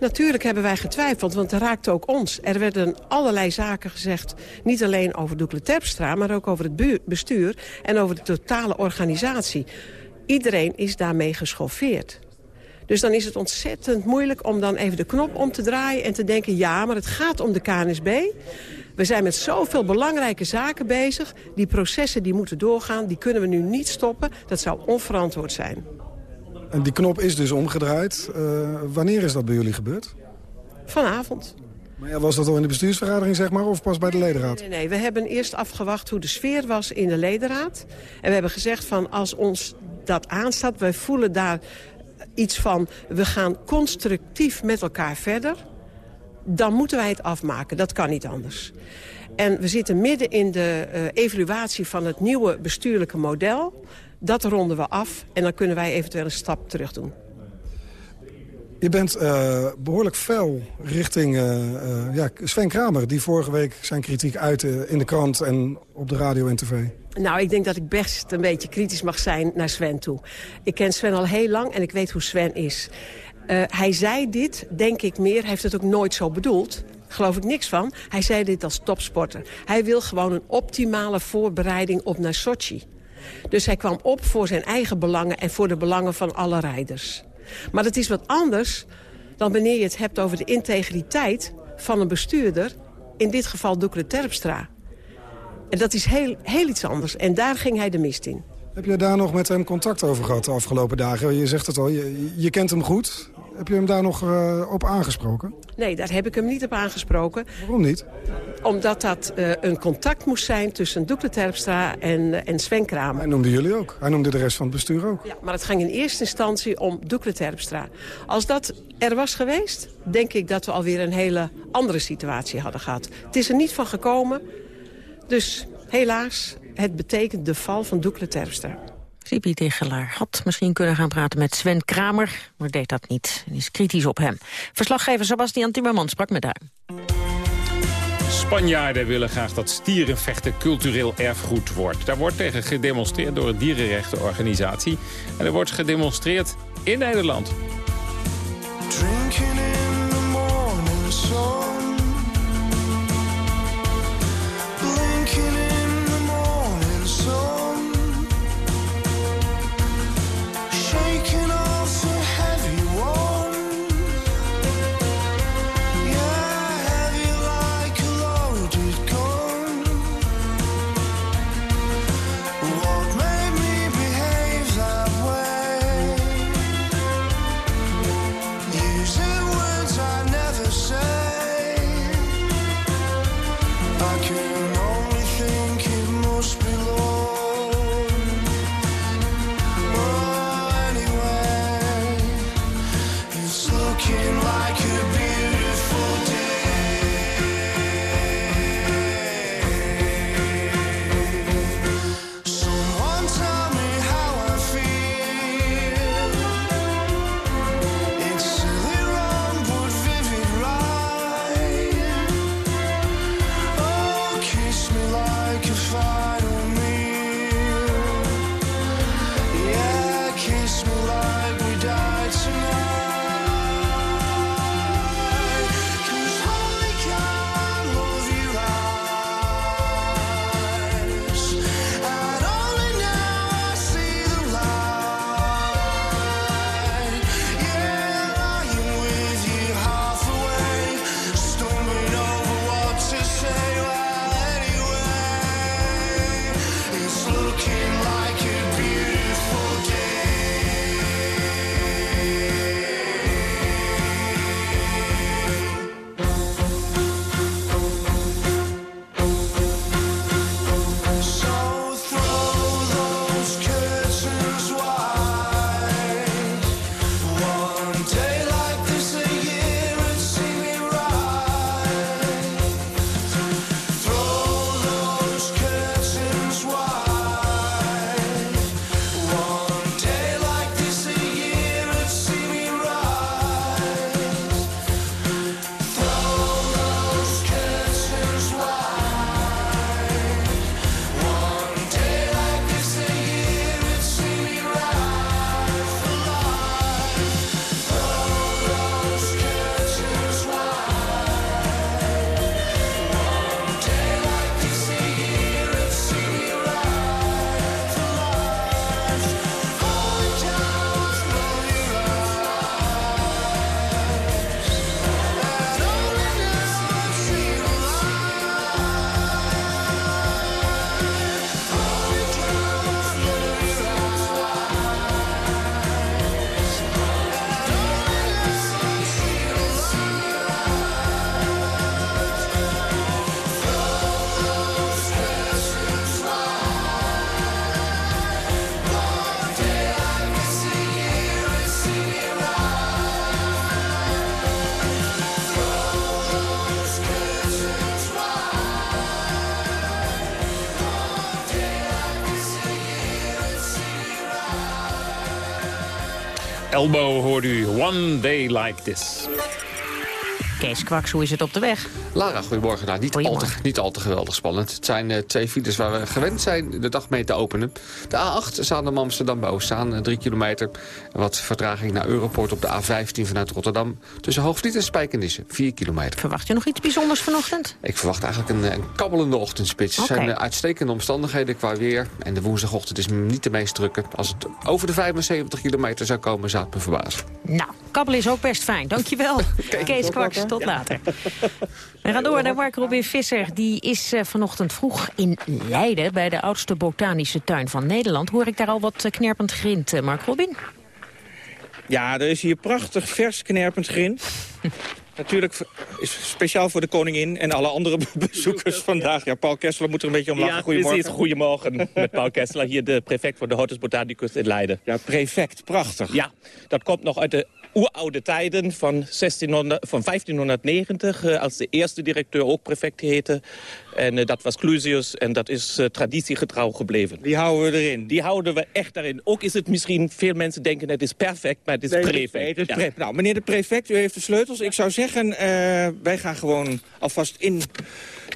Natuurlijk hebben wij getwijfeld, want het raakte ook ons. Er werden allerlei zaken gezegd, niet alleen over Doekle Terpstra... maar ook over het bestuur en over de totale organisatie. Iedereen is daarmee geschoffeerd. Dus dan is het ontzettend moeilijk om dan even de knop om te draaien... en te denken, ja, maar het gaat om de KNSB. We zijn met zoveel belangrijke zaken bezig. Die processen die moeten doorgaan, die kunnen we nu niet stoppen. Dat zou onverantwoord zijn.
En die knop is dus omgedraaid. Uh, wanneer is dat bij jullie gebeurd?
Vanavond.
Maar ja, was dat al in de bestuursvergadering, zeg maar, of pas bij de ledenraad?
Nee, nee, we hebben eerst afgewacht hoe de sfeer was in de ledenraad. En we hebben gezegd van, als ons dat aanstaat, wij voelen daar iets van... we gaan constructief met elkaar verder, dan moeten wij het afmaken. Dat kan niet anders. En we zitten midden in de uh, evaluatie van het nieuwe bestuurlijke model. Dat ronden we af en dan kunnen wij eventueel een stap terug doen.
Je bent uh, behoorlijk fel richting uh, uh, ja, Sven Kramer... die vorige week zijn kritiek uitte in de krant en op de radio en tv.
Nou, ik denk dat ik best een beetje kritisch mag zijn naar Sven toe. Ik ken Sven al heel lang en ik weet hoe Sven is. hij zei dit, denk ik meer, hij heeft het ook nooit zo bedoeld geloof ik niks van. Hij zei dit als topsporter. Hij wil gewoon een optimale voorbereiding op naar Sochi. Dus hij kwam op voor zijn eigen belangen en voor de belangen van alle rijders. Maar dat is wat anders dan wanneer je het hebt over de integriteit van een bestuurder. In dit geval Doekle Terpstra. En dat is heel, heel iets anders. En daar ging hij de mist in.
Heb je daar nog met hem contact over gehad de afgelopen dagen? Je zegt het al, je, je kent hem goed. Heb je hem daar nog uh, op aangesproken?
Nee, daar heb ik hem niet op aangesproken.
Waarom niet?
Omdat dat uh, een contact moest zijn tussen Doekle Terpstra en, uh, en Sven Kramer.
Hij noemde jullie ook. Hij noemde de rest van het bestuur ook.
Ja, maar het ging in eerste instantie om Doekle Terpstra. Als dat er was geweest, denk ik dat we alweer een hele andere situatie hadden gehad. Het is er niet van gekomen. Dus helaas, het betekent de val van Doekle Terpstra.
Sipi Tegelaar had misschien kunnen gaan praten met Sven Kramer, maar deed dat niet en is kritisch op hem. Verslaggever Sebastian Timmermans sprak met hem.
Spanjaarden willen graag dat stierenvechten cultureel erfgoed wordt. Daar wordt tegen gedemonstreerd door een dierenrechtenorganisatie. En er wordt gedemonstreerd in Nederland. Drinking Elbow hoort u One Day Like This.
Kees Kwaks, hoe is het op de weg?
Lara, goedemorgen. Nou, niet, al te, niet al te geweldig spannend. Het zijn uh, twee files waar we gewend zijn de dag mee te openen. De A8, Zaandam Amsterdam bij Oostzaan, 3 kilometer. Wat vertraging naar Europort op de A15 vanuit Rotterdam. Tussen Hoogvliet en Spijkenisse, 4 kilometer.
Verwacht je nog iets bijzonders vanochtend?
Ik verwacht eigenlijk een, een kabbelende ochtendspits. Het zijn uh, uitstekende omstandigheden qua weer. En de woensdagochtend is niet de meest drukke. Als het over de 75 kilometer zou komen, zou het me verbazen.
Nou, kabbelen is ook best fijn. Dankjewel, Kees Kwaks. Tot later. We gaan door naar Mark Robin Visser. Die is uh, vanochtend vroeg in Leiden... bij de oudste botanische tuin van Nederland. Hoor ik daar al wat uh, knerpend grind, uh, Mark Robin?
Ja, er is hier prachtig vers knerpend grind. Natuurlijk is speciaal voor de koningin en alle andere bezoekers vandaag. Ja, Paul Kessler moet er een beetje om lachen.
Ja,
Goedemorgen.
precies. Goedemorgen met Paul Kessler, hier de prefect voor de Hortus Botanicus in Leiden.
Ja, prefect, prachtig.
Ja, dat komt nog uit de oeroude tijden van, 1600, van 1590... Uh, als de eerste directeur ook prefect heette. En uh, dat was Clusius en dat is uh, traditiegetrouw gebleven.
Die houden we erin?
Die houden we echt erin. Ook is het misschien, veel mensen denken het is perfect, maar het is
nee,
prefect.
Nee, het is
ja.
pre nou, meneer de prefect, u heeft de sleutels. Ik zou zeggen, wij gaan gewoon alvast in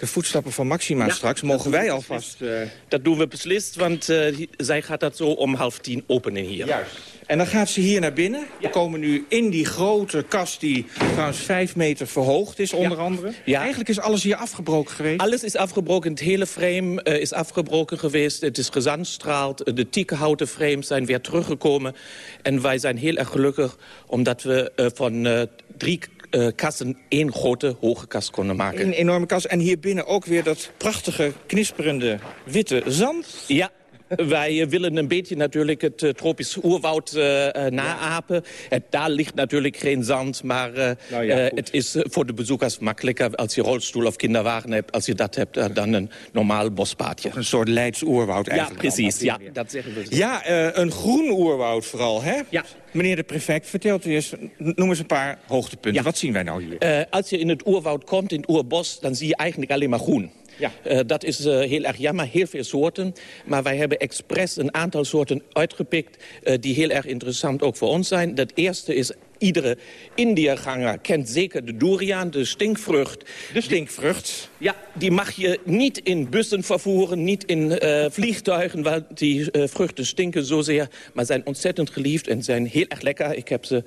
de voetstappen van Maxima ja, straks. Mogen wij alvast...
Uh... Dat doen we beslist, want uh, zij gaat dat zo om half tien openen hier.
Juist. En dan gaat ze hier naar binnen. Ja. We komen nu in die grote kast die trouwens vijf meter verhoogd is, onder
ja.
andere.
Ja.
Eigenlijk is alles hier afgebroken geweest.
Alles is afgebroken. Het hele frame uh, is afgebroken geweest. Het is gezandstraald. De tiekenhouten frames zijn weer teruggekomen. En wij zijn heel erg gelukkig omdat we van drie uh, kassen één grote hoge kast konden maken.
Een enorme kast. En hier binnen ook weer dat prachtige, knisperende witte zand.
Ja, wij uh, willen een beetje natuurlijk het uh, tropisch oerwoud uh, naapen. Het, daar ligt natuurlijk geen zand, maar nou ja, het is voor de bezoekers makkelijker... als je rolstoel of kinderwagen hebt, als je dat hebt, dan een normaal bospaadje.
Een soort Leids oerwoud eigenlijk.
Ja, precies. Ja, dat zeggen we.
Ja, een groen oerwoud vooral, hè?
Ja.
Meneer de prefect, vertelt u eens, noem eens een paar hoogtepunten. Ja. Wat zien wij nou hier?
als je in het oerwoud komt, in het oerbos, dan zie je eigenlijk alleen maar groen.
Ja.
Uh, dat is uh, heel erg jammer, heel veel soorten. Maar wij hebben expres een aantal soorten uitgepikt... Uh, die heel erg interessant ook voor ons zijn. Dat eerste is iedere Indiërganger kent zeker de durian, de stinkvrucht.
De stinkvrucht?
Ja, die mag je niet in bussen vervoeren, niet in uh, vliegtuigen... want die uh, vruchten stinken zozeer, maar zijn ontzettend geliefd... en zijn heel erg lekker. Ik heb ze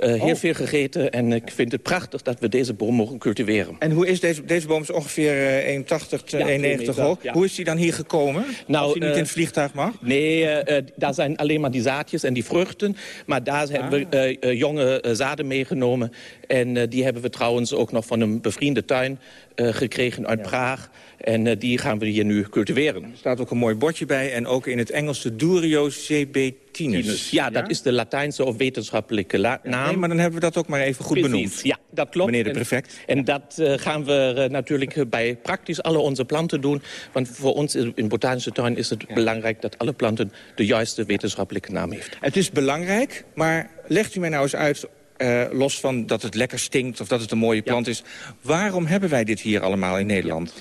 uh, heel oh. veel gegeten en ik vind het prachtig... dat we deze boom mogen cultiveren.
En hoe is deze, deze boom is ongeveer 1,80 tot ja, 1,90 hoog. Ja. Hoe is die dan hier gekomen? Nou, Als niet in het vliegtuig mag?
Nee, daar zijn alleen maar die zaadjes en die vruchten. Maar daar ah. hebben we jonge uh, zaden meegenomen. En uh, die hebben we trouwens ook nog van een bevriende tuin uh, gekregen uit. Praag. En die gaan we hier nu cultiveren.
Er staat ook een mooi bordje bij. En ook in het Engels de Durio cebetinus.
Ja, ja, dat is de Latijnse of wetenschappelijke naam.
Nee, maar dan hebben we dat ook maar even goed
Precies.
benoemd.
Ja, dat klopt.
Meneer de prefect.
En, en dat gaan we natuurlijk bij praktisch alle onze planten doen. Want voor ons in botanische tuin is het belangrijk... dat alle planten de juiste wetenschappelijke naam heeft.
Het is belangrijk, maar legt u mij nou eens uit... Uh, los van dat het lekker stinkt of dat het een mooie plant ja. is. Waarom hebben wij dit hier allemaal in Nederland?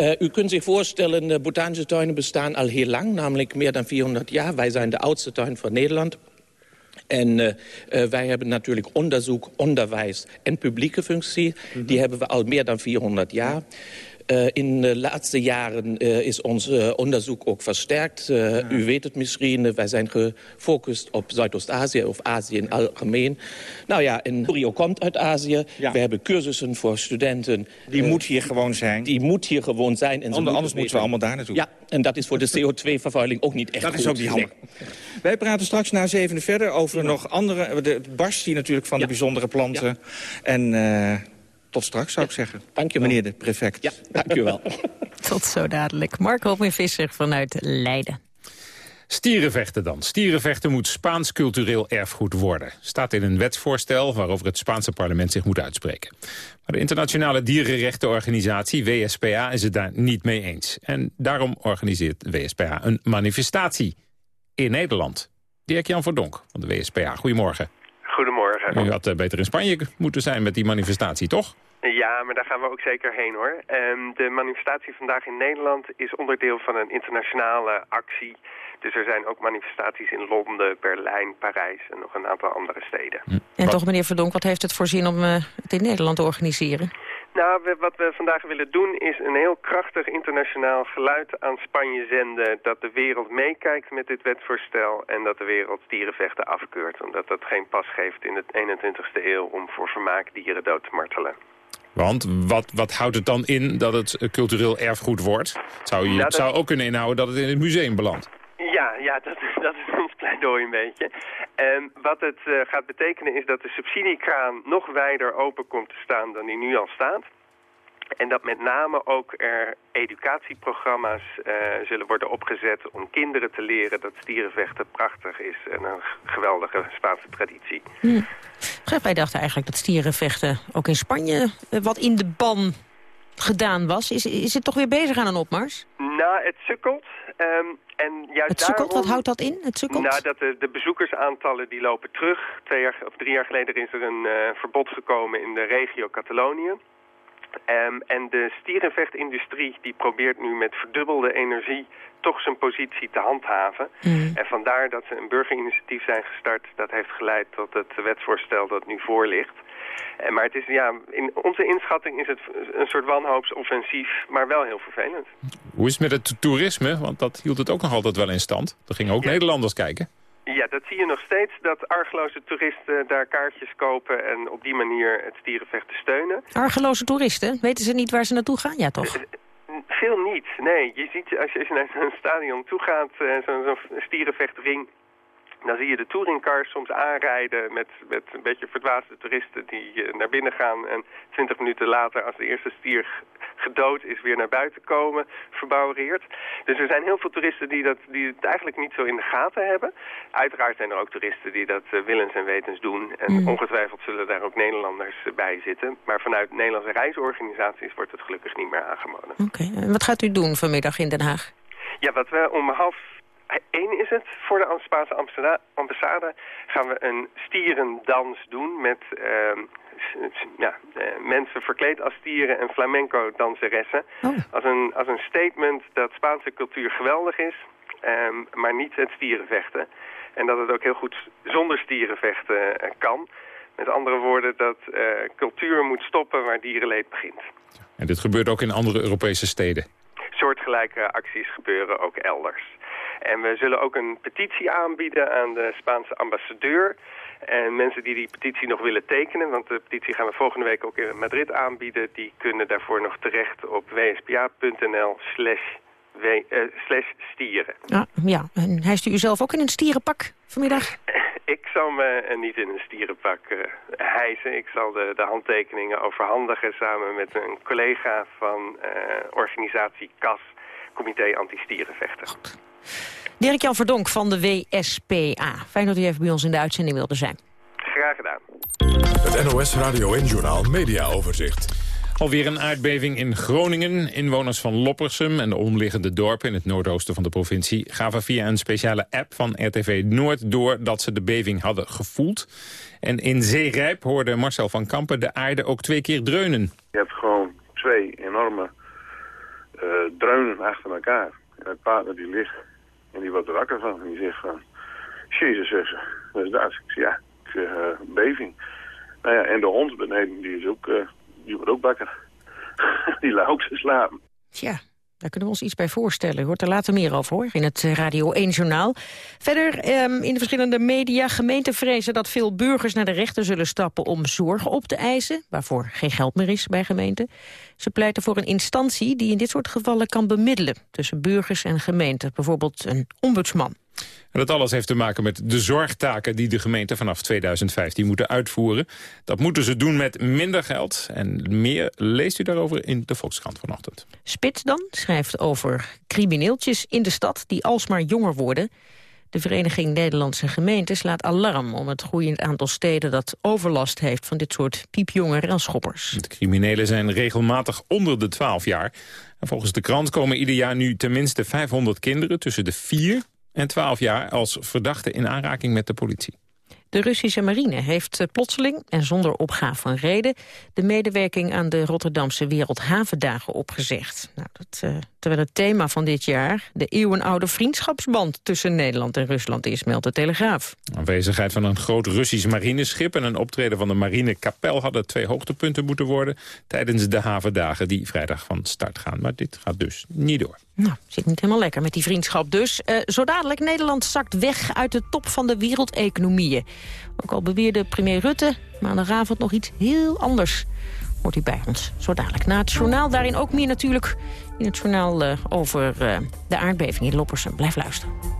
Uh, u kunt zich voorstellen, de botanische tuinen bestaan al heel lang. Namelijk meer dan 400 jaar. Wij zijn de oudste tuin van Nederland. En uh, uh, wij hebben natuurlijk onderzoek, onderwijs en publieke functie. Mm -hmm. Die hebben we al meer dan 400 jaar. Uh, in de laatste jaren uh, is ons uh, onderzoek ook versterkt. Ja. U weet het misschien, wij zijn gefocust op Zuidoost-Azië of Azië in algemeen. Nou ja, en Rio komt uit Azië. Ja. We hebben cursussen voor studenten.
Die moet hier gewoon zijn?
Die moet hier gewoon zijn. En
Ander, anders moeten we allemaal daar naartoe.
Ja, en dat is voor de CO2-vervuiling ook niet echt
Dat
goed.
is ook niet handig. Nee. Wij praten straks na zeven verder over ja. nog andere... De barst hier natuurlijk van de bijzondere planten. En... Tot straks, zou ik zeggen.
Dank je
Meneer de prefect.
Ja, dank u wel.
Tot zo dadelijk. Mark Hopin Visser vanuit Leiden.
Stierenvechten dan. Stierenvechten moet Spaans cultureel erfgoed worden. Staat in een wetsvoorstel waarover het Spaanse parlement zich moet uitspreken. Maar de internationale dierenrechtenorganisatie WSPA is het daar niet mee eens. En daarom organiseert WSPA een manifestatie in Nederland. Dirk-Jan Verdonk van de WSPA, goedemorgen.
Goedemorgen.
U had beter in Spanje moeten zijn met die manifestatie, toch?
Ja, maar daar gaan we ook zeker heen hoor. Um, de manifestatie vandaag in Nederland is onderdeel van een internationale actie Dus er zijn ook manifestaties in Londen, Berlijn, Parijs en nog een aantal andere steden.
En toch, meneer Verdonk, wat heeft het voor zin om uh, het in Nederland te organiseren?
Nou, we, wat we vandaag willen doen is een heel krachtig internationaal geluid aan Spanje zenden... dat de wereld meekijkt met dit wetsvoorstel en dat de wereld dierenvechten afkeurt. Omdat dat geen pas geeft in de 21ste eeuw om voor vermaak dieren dood te martelen.
Want wat, wat houdt het dan in dat het cultureel erfgoed wordt? Zou je nou, dat... zou ook kunnen inhouden dat het in het museum belandt?
Ja, ja dat, pleidooi een beetje. En wat het uh, gaat betekenen is dat de subsidiekraan nog wijder open komt te staan dan die nu al staat. En dat met name ook er educatieprogramma's uh, zullen worden opgezet om kinderen te leren dat stierenvechten prachtig is en een geweldige Spaanse traditie.
Hm. Wij dachten eigenlijk dat stierenvechten ook in Spanje uh, wat in de ban gedaan was. Is, is het toch weer bezig aan een opmars?
Nou, het sukkelt. Um, en juist
het sukkelt, wat houdt dat in? Het sukkelt?
Nou, dat de, de, bezoekersaantallen die lopen terug. Twee jaar, of drie jaar geleden is er een uh, verbod gekomen in de regio Catalonië. Um, en de stierenvechtindustrie die probeert nu met verdubbelde energie toch zijn positie te handhaven. Mm. En vandaar dat ze een burgerinitiatief zijn gestart. Dat heeft geleid tot het wetsvoorstel dat nu voor ligt. En, maar het is, ja, in onze inschatting is het een soort wanhoopsoffensief, maar wel heel vervelend.
Hoe is het met het toerisme? Want dat hield het ook nog altijd wel in stand. Er gingen ook ja. Nederlanders kijken.
Ja, dat zie je nog steeds, dat argeloze toeristen daar kaartjes kopen en op die manier het stierenvechten steunen.
Argeloze toeristen? Weten ze niet waar ze naartoe gaan? Ja, toch?
Veel niet, nee. Je ziet, als je, als je naar een stadion toe gaat, uh, zo'n zo stierenvechtring, dan zie je de touringcars soms aanrijden met, met een beetje verdwaasde toeristen die uh, naar binnen gaan. En twintig minuten later, als de eerste stier gedood is, weer naar buiten komen, verbouwereerd. Dus er zijn heel veel toeristen die, dat, die het eigenlijk niet zo in de gaten hebben. Uiteraard zijn er ook toeristen die dat uh, willens en wetens doen. En mm. ongetwijfeld zullen daar ook Nederlanders bij zitten. Maar vanuit Nederlandse reisorganisaties wordt het gelukkig niet meer aangeboden.
Oké, okay. en wat gaat u doen vanmiddag in Den Haag?
Ja, wat we om half Eén is het, voor de Spaanse ambassade gaan we een stierendans doen met uh, ja, uh, mensen verkleed als stieren en flamenco-danseressen. Oh. Als, een, als een statement dat Spaanse cultuur geweldig is, um, maar niet het stierenvechten. En dat het ook heel goed zonder stierenvechten uh, kan. Met andere woorden, dat uh, cultuur moet stoppen waar dierenleed begint.
En dit gebeurt ook in andere Europese steden?
Soortgelijke acties gebeuren ook elders. En we zullen ook een petitie aanbieden aan de Spaanse ambassadeur. En mensen die die petitie nog willen tekenen, want de petitie gaan we volgende week ook in Madrid aanbieden, die kunnen daarvoor nog terecht op wspa.nl slash slash stieren.
Ja, ja, en hijst u zelf ook in een stierenpak vanmiddag?
Ik zal me niet in een stierenpak uh, hijsen. Ik zal de, de, handtekeningen overhandigen samen met een collega van uh, organisatie CAS, Comité Anti-Stierenvechten.
Dirk-Jan Verdonk van de WSPA. Fijn dat u even bij ons in de uitzending wilde zijn.
Graag gedaan.
Het NOS Radio en Journaal Media Overzicht.
Alweer een aardbeving in Groningen. Inwoners van Loppersum en de omliggende dorpen in het noordoosten van de provincie... gaven via een speciale app van RTV Noord door dat ze de beving hadden gevoeld. En in Zeerijp hoorde Marcel van Kampen de aarde ook twee keer dreunen.
Je hebt gewoon twee enorme uh, dreunen achter elkaar. En het partner die ligt en die wordt er wakker van. En die zegt van, jezus, zussen, wat is dat? Ik zeg, ja, ik zeg, uh, beving. Nou ja, en de hond beneden, die is ook... Uh, die wordt ook bakker. die laat ook slapen.
Tja, daar kunnen we ons iets bij voorstellen. hoort er later meer over hoor, in het Radio 1-journaal. Verder um, in de verschillende media. Gemeenten vrezen dat veel burgers naar de rechter zullen stappen... om zorgen op te eisen, waarvoor geen geld meer is bij gemeenten. Ze pleiten voor een instantie die in dit soort gevallen kan bemiddelen... tussen burgers en gemeenten, bijvoorbeeld een ombudsman.
En dat alles heeft te maken met de zorgtaken die de gemeenten vanaf 2015 moeten uitvoeren. Dat moeten ze doen met minder geld. En meer leest u daarover in de Volkskrant vanochtend.
Spits dan schrijft over crimineeltjes in de stad die alsmaar jonger worden. De Vereniging Nederlandse Gemeenten slaat alarm om het groeiend aantal steden dat overlast heeft van dit soort piepjonge relschoppers.
De criminelen zijn regelmatig onder de 12 jaar. En volgens de krant komen ieder jaar nu tenminste 500 kinderen tussen de 4 en 12 jaar als verdachte in aanraking met de politie.
De Russische marine heeft eh, plotseling en zonder opgave van reden... de medewerking aan de Rotterdamse Wereldhavendagen opgezegd. Nou, dat, uh, terwijl het thema van dit jaar de eeuwenoude vriendschapsband... tussen Nederland en Rusland is, meldt de Telegraaf.
Aanwezigheid van een groot Russisch marineschip... en een optreden van de marinekapel hadden twee hoogtepunten moeten worden... tijdens de havendagen die vrijdag van start gaan. Maar dit gaat dus niet door.
Nou, zit niet helemaal lekker met die vriendschap dus. Uh, zo dadelijk, Nederland zakt weg uit de top van de wereldeconomieën. Ook al beweerde premier Rutte maandagavond nog iets heel anders. Hoort u bij ons, zo dadelijk. Na het journaal, daarin ook meer natuurlijk in het journaal uh, over uh, de aardbeving in Loppersum. Blijf luisteren.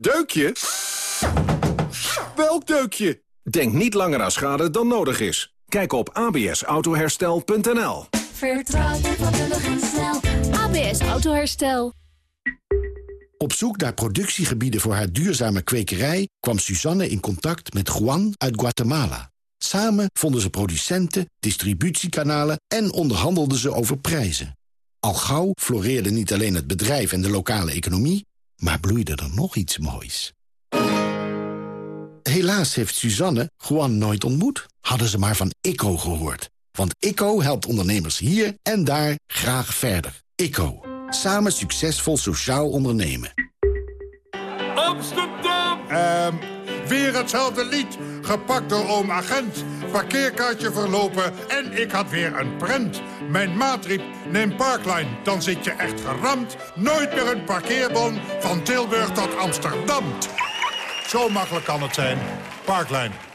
Deukje? Welk deukje? Denk niet langer aan schade dan nodig is. Kijk op absautoherstel.nl
Vertrouw je vakkundig en snel. ABS Autoherstel.
Op zoek naar productiegebieden voor haar duurzame kwekerij... kwam Suzanne in contact met Juan uit Guatemala. Samen vonden ze producenten, distributiekanalen... en onderhandelden ze over prijzen. Al gauw floreerde niet alleen het bedrijf en de lokale economie... maar bloeide er nog iets moois. Helaas heeft Suzanne Juan nooit ontmoet. Hadden ze maar van ICO gehoord. Want ICO helpt ondernemers hier en daar graag verder. ICO. Samen succesvol sociaal ondernemen.
Amsterdam! Ehm, weer hetzelfde lied. Gepakt door oom agent. Parkeerkaartje verlopen en ik had weer een prent. Mijn maat riep, neem Parkline, dan zit je echt geramd. Nooit meer een parkeerbon van Tilburg tot Amsterdam. Zo makkelijk kan het zijn. Parkline.